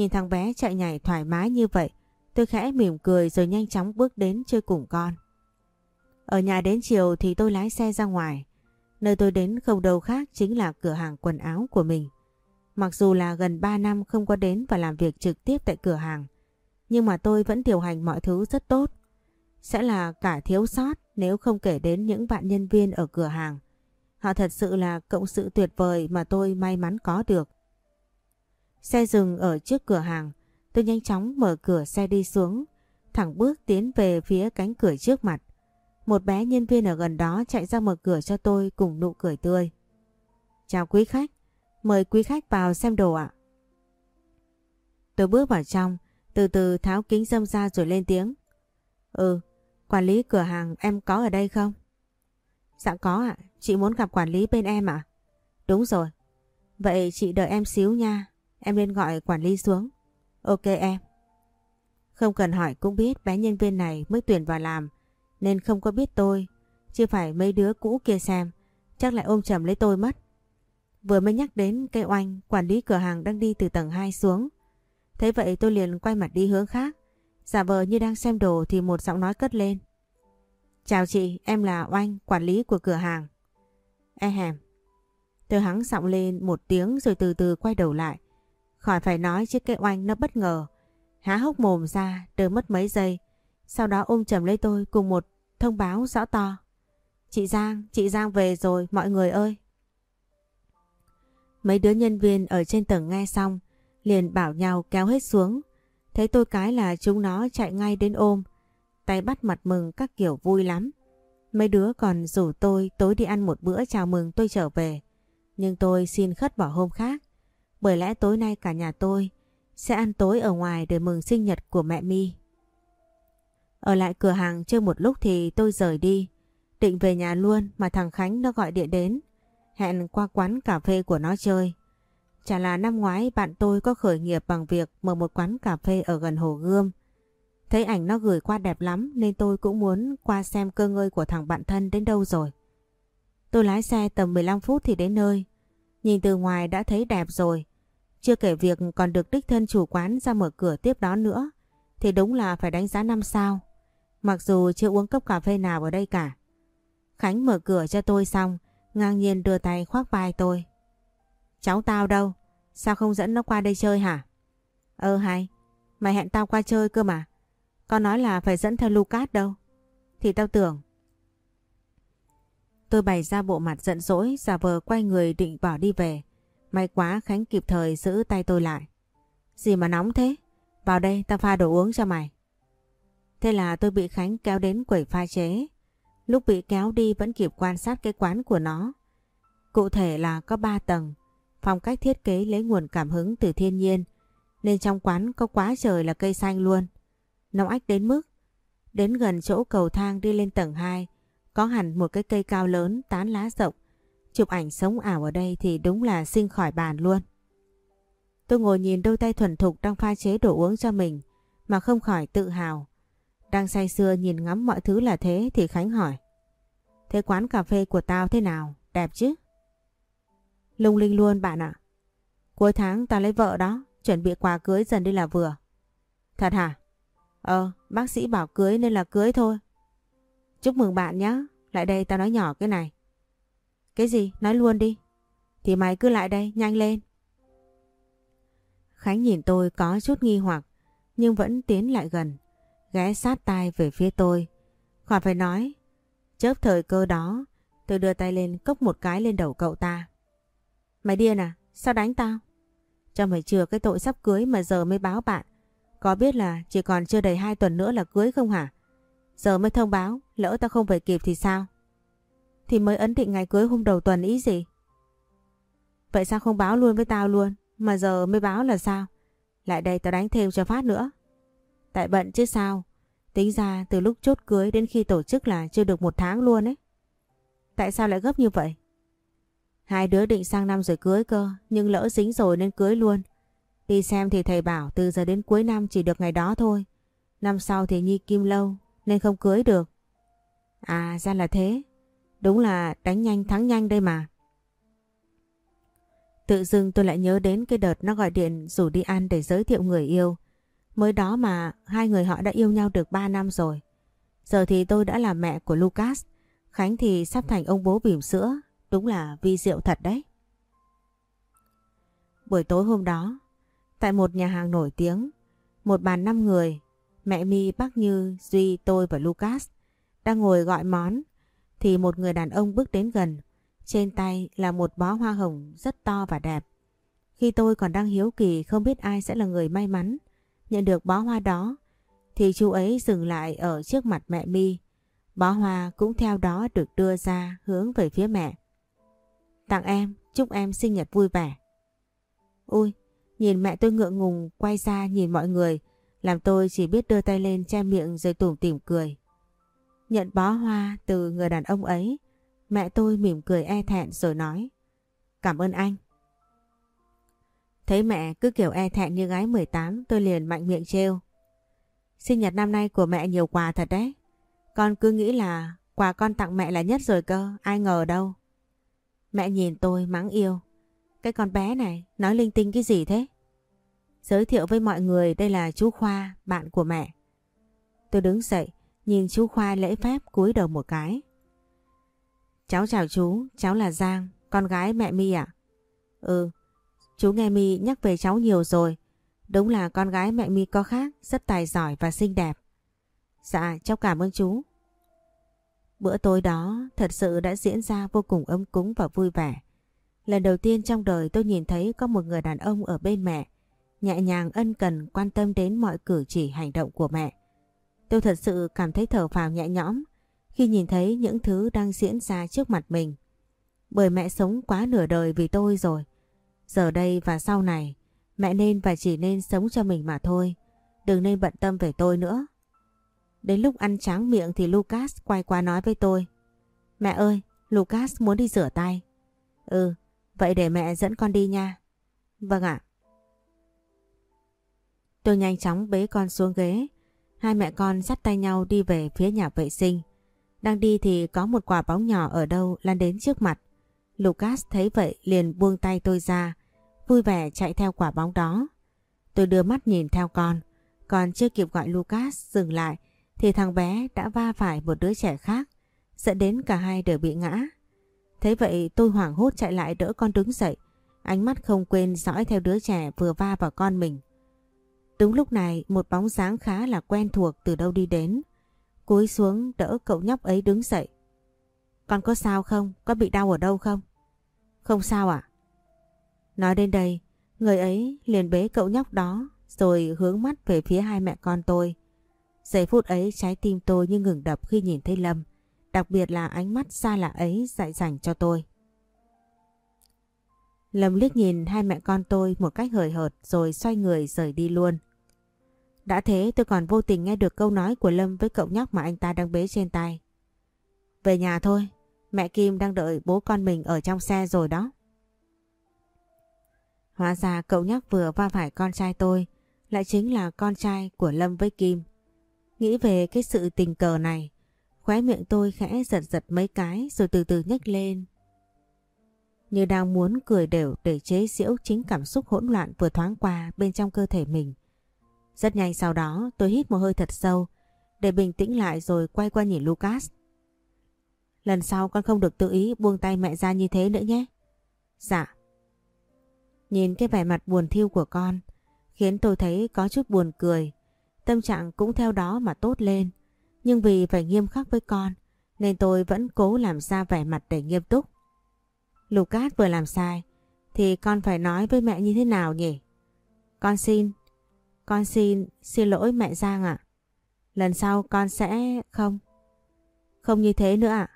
Nhìn thằng bé chạy nhảy thoải mái như vậy, tôi khẽ mỉm cười rồi nhanh chóng bước đến chơi cùng con. Ở nhà đến chiều thì tôi lái xe ra ngoài. Nơi tôi đến không đâu khác chính là cửa hàng quần áo của mình. Mặc dù là gần 3 năm không có đến và làm việc trực tiếp tại cửa hàng, nhưng mà tôi vẫn điều hành mọi thứ rất tốt. Sẽ là cả thiếu sót nếu không kể đến những bạn nhân viên ở cửa hàng. Họ thật sự là cộng sự tuyệt vời mà tôi may mắn có được. Xe dừng ở trước cửa hàng, tôi nhanh chóng mở cửa xe đi xuống, thẳng bước tiến về phía cánh cửa trước mặt. Một bé nhân viên ở gần đó chạy ra mở cửa cho tôi cùng nụ cười tươi. Chào quý khách, mời quý khách vào xem đồ ạ. Tôi bước vào trong, từ từ tháo kính dâm ra rồi lên tiếng. Ừ, quản lý cửa hàng em có ở đây không? Dạ có ạ, chị muốn gặp quản lý bên em ạ? Đúng rồi. Vậy chị đợi em xíu nha, em nên gọi quản lý xuống. Ok em. Không cần hỏi cũng biết bé nhân viên này mới tuyển vào làm nên không có biết tôi. Chưa phải mấy đứa cũ kia xem, chắc lại ôm chầm lấy tôi mất. Vừa mới nhắc đến cây oanh, quản lý cửa hàng đang đi từ tầng 2 xuống. Thế vậy tôi liền quay mặt đi hướng khác. Giả vờ như đang xem đồ thì một giọng nói cất lên. Chào chị, em là Oanh, quản lý của cửa hàng. E hèm. Tôi hắng giọng lên một tiếng rồi từ từ quay đầu lại. Khỏi phải nói chiếc cái oanh nó bất ngờ. Há hốc mồm ra, đỡ mất mấy giây. Sau đó ôm chầm lấy tôi cùng một thông báo rõ to. Chị Giang, chị Giang về rồi mọi người ơi. Mấy đứa nhân viên ở trên tầng nghe xong, liền bảo nhau kéo hết xuống. Thấy tôi cái là chúng nó chạy ngay đến ôm, tay bắt mặt mừng các kiểu vui lắm. Mấy đứa còn rủ tôi tối đi ăn một bữa chào mừng tôi trở về. Nhưng tôi xin khất bỏ hôm khác. Bởi lẽ tối nay cả nhà tôi sẽ ăn tối ở ngoài để mừng sinh nhật của mẹ mi. Ở lại cửa hàng chơi một lúc thì tôi rời đi. Định về nhà luôn mà thằng Khánh nó gọi điện đến. Hẹn qua quán cà phê của nó chơi. Chả là năm ngoái bạn tôi có khởi nghiệp bằng việc mở một quán cà phê ở gần Hồ Gươm. Thấy ảnh nó gửi qua đẹp lắm nên tôi cũng muốn qua xem cơ ngơi của thằng bạn thân đến đâu rồi. Tôi lái xe tầm 15 phút thì đến nơi. Nhìn từ ngoài đã thấy đẹp rồi. Chưa kể việc còn được đích thân chủ quán ra mở cửa tiếp đón nữa. Thì đúng là phải đánh giá năm sao. Mặc dù chưa uống cốc cà phê nào ở đây cả. Khánh mở cửa cho tôi xong, ngang nhiên đưa tay khoác vai tôi. Cháu tao đâu? Sao không dẫn nó qua đây chơi hả? Ơ hay, mày hẹn tao qua chơi cơ mà. Con nói là phải dẫn theo Lucas đâu. Thì tao tưởng. Tôi bày ra bộ mặt giận dỗi, giả vờ quay người định bỏ đi về. May quá Khánh kịp thời giữ tay tôi lại. Gì mà nóng thế? Vào đây tao pha đồ uống cho mày. Thế là tôi bị Khánh kéo đến quẩy pha chế. Lúc bị kéo đi vẫn kịp quan sát cái quán của nó. Cụ thể là có 3 tầng, phong cách thiết kế lấy nguồn cảm hứng từ thiên nhiên, nên trong quán có quá trời là cây xanh luôn. Nóng ách đến mức, đến gần chỗ cầu thang đi lên tầng 2, có hẳn một cái cây cao lớn tán lá rộng. Chụp ảnh sống ảo ở đây thì đúng là sinh khỏi bàn luôn. Tôi ngồi nhìn đôi tay thuần thục đang pha chế đồ uống cho mình mà không khỏi tự hào. Đang say sưa nhìn ngắm mọi thứ là thế thì Khánh hỏi. Thế quán cà phê của tao thế nào? Đẹp chứ? Lung linh luôn bạn ạ. Cuối tháng tao lấy vợ đó, chuẩn bị quà cưới dần đi là vừa. Thật hả? Ờ, bác sĩ bảo cưới nên là cưới thôi. Chúc mừng bạn nhé, lại đây tao nói nhỏ cái này. Cái gì? Nói luôn đi. Thì mày cứ lại đây, nhanh lên. Khánh nhìn tôi có chút nghi hoặc, nhưng vẫn tiến lại gần, ghé sát tai về phía tôi. Khỏi phải nói, chớp thời cơ đó, tôi đưa tay lên cốc một cái lên đầu cậu ta. Mày điên à? Sao đánh tao? Cho mày chừa cái tội sắp cưới mà giờ mới báo bạn. Có biết là chỉ còn chưa đầy hai tuần nữa là cưới không hả? Giờ mới thông báo, lỡ tao không về kịp thì sao? Thì mới ấn định ngày cưới hôm đầu tuần ý gì? Vậy sao không báo luôn với tao luôn? Mà giờ mới báo là sao? Lại đây tao đánh thêm cho phát nữa. Tại bận chứ sao. Tính ra từ lúc chốt cưới đến khi tổ chức là chưa được một tháng luôn ấy. Tại sao lại gấp như vậy? Hai đứa định sang năm rồi cưới cơ, nhưng lỡ dính rồi nên cưới luôn. Đi xem thì thầy bảo từ giờ đến cuối năm chỉ được ngày đó thôi. Năm sau thì Nhi Kim lâu nên không cưới được. À ra là thế. Đúng là đánh nhanh thắng nhanh đây mà. Tự dưng tôi lại nhớ đến cái đợt nó gọi điện rủ đi ăn để giới thiệu người yêu. Mới đó mà hai người họ đã yêu nhau được 3 năm rồi. Giờ thì tôi đã là mẹ của Lucas. Khánh thì sắp thành ông bố bỉm sữa. Đúng là vi diệu thật đấy. Buổi tối hôm đó, tại một nhà hàng nổi tiếng, một bàn năm người, mẹ mi bác Như, Duy, tôi và Lucas đang ngồi gọi món thì một người đàn ông bước đến gần. Trên tay là một bó hoa hồng rất to và đẹp. Khi tôi còn đang hiếu kỳ không biết ai sẽ là người may mắn nhận được bó hoa đó thì chú ấy dừng lại ở trước mặt mẹ mi. Bó hoa cũng theo đó được đưa ra hướng về phía mẹ. Tặng em, chúc em sinh nhật vui vẻ. Ui, nhìn mẹ tôi ngượng ngùng quay ra nhìn mọi người làm tôi chỉ biết đưa tay lên che miệng rồi tủm tỉm cười. Nhận bó hoa từ người đàn ông ấy, mẹ tôi mỉm cười e thẹn rồi nói Cảm ơn anh. Thấy mẹ cứ kiểu e thẹn như gái 18 tôi liền mạnh miệng trêu. Sinh nhật năm nay của mẹ nhiều quà thật đấy. Con cứ nghĩ là quà con tặng mẹ là nhất rồi cơ, ai ngờ đâu. Mẹ nhìn tôi mắng yêu. Cái con bé này nói linh tinh cái gì thế? Giới thiệu với mọi người đây là chú Khoa, bạn của mẹ. Tôi đứng dậy, nhìn chú Khoa lễ phép cúi đầu một cái. Cháu chào chú, cháu là Giang, con gái mẹ mi ạ. Ừ, chú nghe mi nhắc về cháu nhiều rồi. Đúng là con gái mẹ mi có khác, rất tài giỏi và xinh đẹp. Dạ, cháu cảm ơn chú. Bữa tối đó thật sự đã diễn ra vô cùng ấm cúng và vui vẻ. Lần đầu tiên trong đời tôi nhìn thấy có một người đàn ông ở bên mẹ, nhẹ nhàng ân cần quan tâm đến mọi cử chỉ hành động của mẹ. Tôi thật sự cảm thấy thở phào nhẹ nhõm khi nhìn thấy những thứ đang diễn ra trước mặt mình. Bởi mẹ sống quá nửa đời vì tôi rồi. Giờ đây và sau này, mẹ nên và chỉ nên sống cho mình mà thôi. Đừng nên bận tâm về tôi nữa. Đến lúc ăn tráng miệng thì Lucas quay qua nói với tôi. Mẹ ơi, Lucas muốn đi rửa tay. Ừ, vậy để mẹ dẫn con đi nha. Vâng ạ. Tôi nhanh chóng bế con xuống ghế. Hai mẹ con dắt tay nhau đi về phía nhà vệ sinh. Đang đi thì có một quả bóng nhỏ ở đâu lan đến trước mặt. Lucas thấy vậy liền buông tay tôi ra, vui vẻ chạy theo quả bóng đó. Tôi đưa mắt nhìn theo con, còn chưa kịp gọi Lucas dừng lại thì thằng bé đã va phải một đứa trẻ khác, dẫn đến cả hai đều bị ngã. Thế vậy tôi hoảng hốt chạy lại đỡ con đứng dậy, ánh mắt không quên dõi theo đứa trẻ vừa va vào con mình. Đúng lúc này một bóng dáng khá là quen thuộc từ đâu đi đến. Cúi xuống đỡ cậu nhóc ấy đứng dậy. Con có sao không? Có bị đau ở đâu không? Không sao ạ. Nói đến đây, người ấy liền bế cậu nhóc đó rồi hướng mắt về phía hai mẹ con tôi. Giây phút ấy trái tim tôi như ngừng đập khi nhìn thấy Lâm, đặc biệt là ánh mắt xa lạ ấy dạy dành cho tôi. Lâm liếc nhìn hai mẹ con tôi một cách hời hợt rồi xoay người rời đi luôn. Đã thế tôi còn vô tình nghe được câu nói của Lâm với cậu nhóc mà anh ta đang bế trên tay. Về nhà thôi, mẹ Kim đang đợi bố con mình ở trong xe rồi đó. Hóa ra cậu nhóc vừa va phải con trai tôi, lại chính là con trai của Lâm với Kim. Nghĩ về cái sự tình cờ này, khóe miệng tôi khẽ giật giật mấy cái rồi từ từ nhếch lên. Như đang muốn cười đều để chế giễu chính cảm xúc hỗn loạn vừa thoáng qua bên trong cơ thể mình. Rất nhanh sau đó tôi hít một hơi thật sâu để bình tĩnh lại rồi quay qua nhìn Lucas. Lần sau con không được tự ý buông tay mẹ ra như thế nữa nhé. Dạ. Nhìn cái vẻ mặt buồn thiêu của con khiến tôi thấy có chút buồn cười. Tâm trạng cũng theo đó mà tốt lên. Nhưng vì phải nghiêm khắc với con nên tôi vẫn cố làm ra vẻ mặt để nghiêm túc. Lucas vừa làm sai thì con phải nói với mẹ như thế nào nhỉ? Con xin, con xin, xin lỗi mẹ Giang ạ. Lần sau con sẽ không. Không như thế nữa ạ.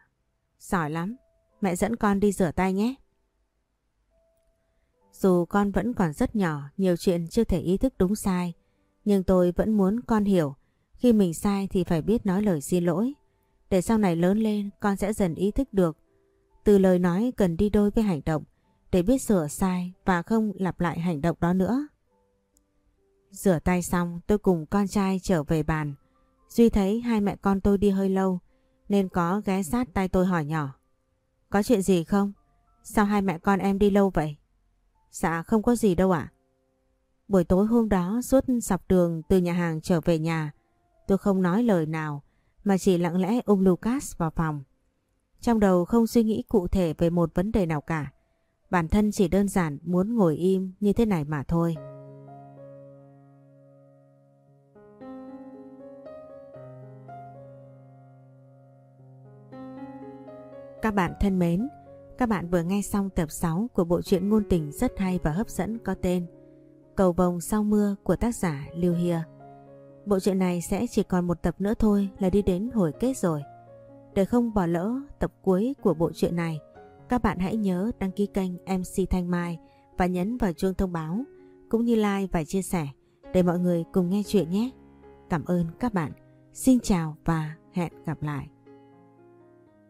Giỏi lắm, mẹ dẫn con đi rửa tay nhé. Dù con vẫn còn rất nhỏ, nhiều chuyện chưa thể ý thức đúng sai, Nhưng tôi vẫn muốn con hiểu, khi mình sai thì phải biết nói lời xin lỗi. Để sau này lớn lên con sẽ dần ý thức được. Từ lời nói cần đi đôi với hành động để biết sửa sai và không lặp lại hành động đó nữa. Rửa tay xong, tôi cùng con trai trở về bàn. Duy thấy hai mẹ con tôi đi hơi lâu, nên có ghé sát tay tôi hỏi nhỏ. Có chuyện gì không? Sao hai mẹ con em đi lâu vậy? Dạ không có gì đâu ạ. Buổi tối hôm đó, suốt dọc đường từ nhà hàng trở về nhà, tôi không nói lời nào, mà chỉ lặng lẽ ôm Lucas vào phòng. Trong đầu không suy nghĩ cụ thể về một vấn đề nào cả. Bản thân chỉ đơn giản muốn ngồi im như thế này mà thôi. Các bạn thân mến, các bạn vừa nghe xong tập 6 của bộ truyện ngôn tình rất hay và hấp dẫn có tên Cầu vồng sau mưa của tác giả Lưu Hia. Bộ truyện này sẽ chỉ còn một tập nữa thôi là đi đến hồi kết rồi. Để không bỏ lỡ tập cuối của bộ truyện này, các bạn hãy nhớ đăng ký kênh MC Thanh Mai và nhấn vào chuông thông báo cũng như like và chia sẻ để mọi người cùng nghe chuyện nhé. Cảm ơn các bạn. Xin chào và hẹn gặp lại.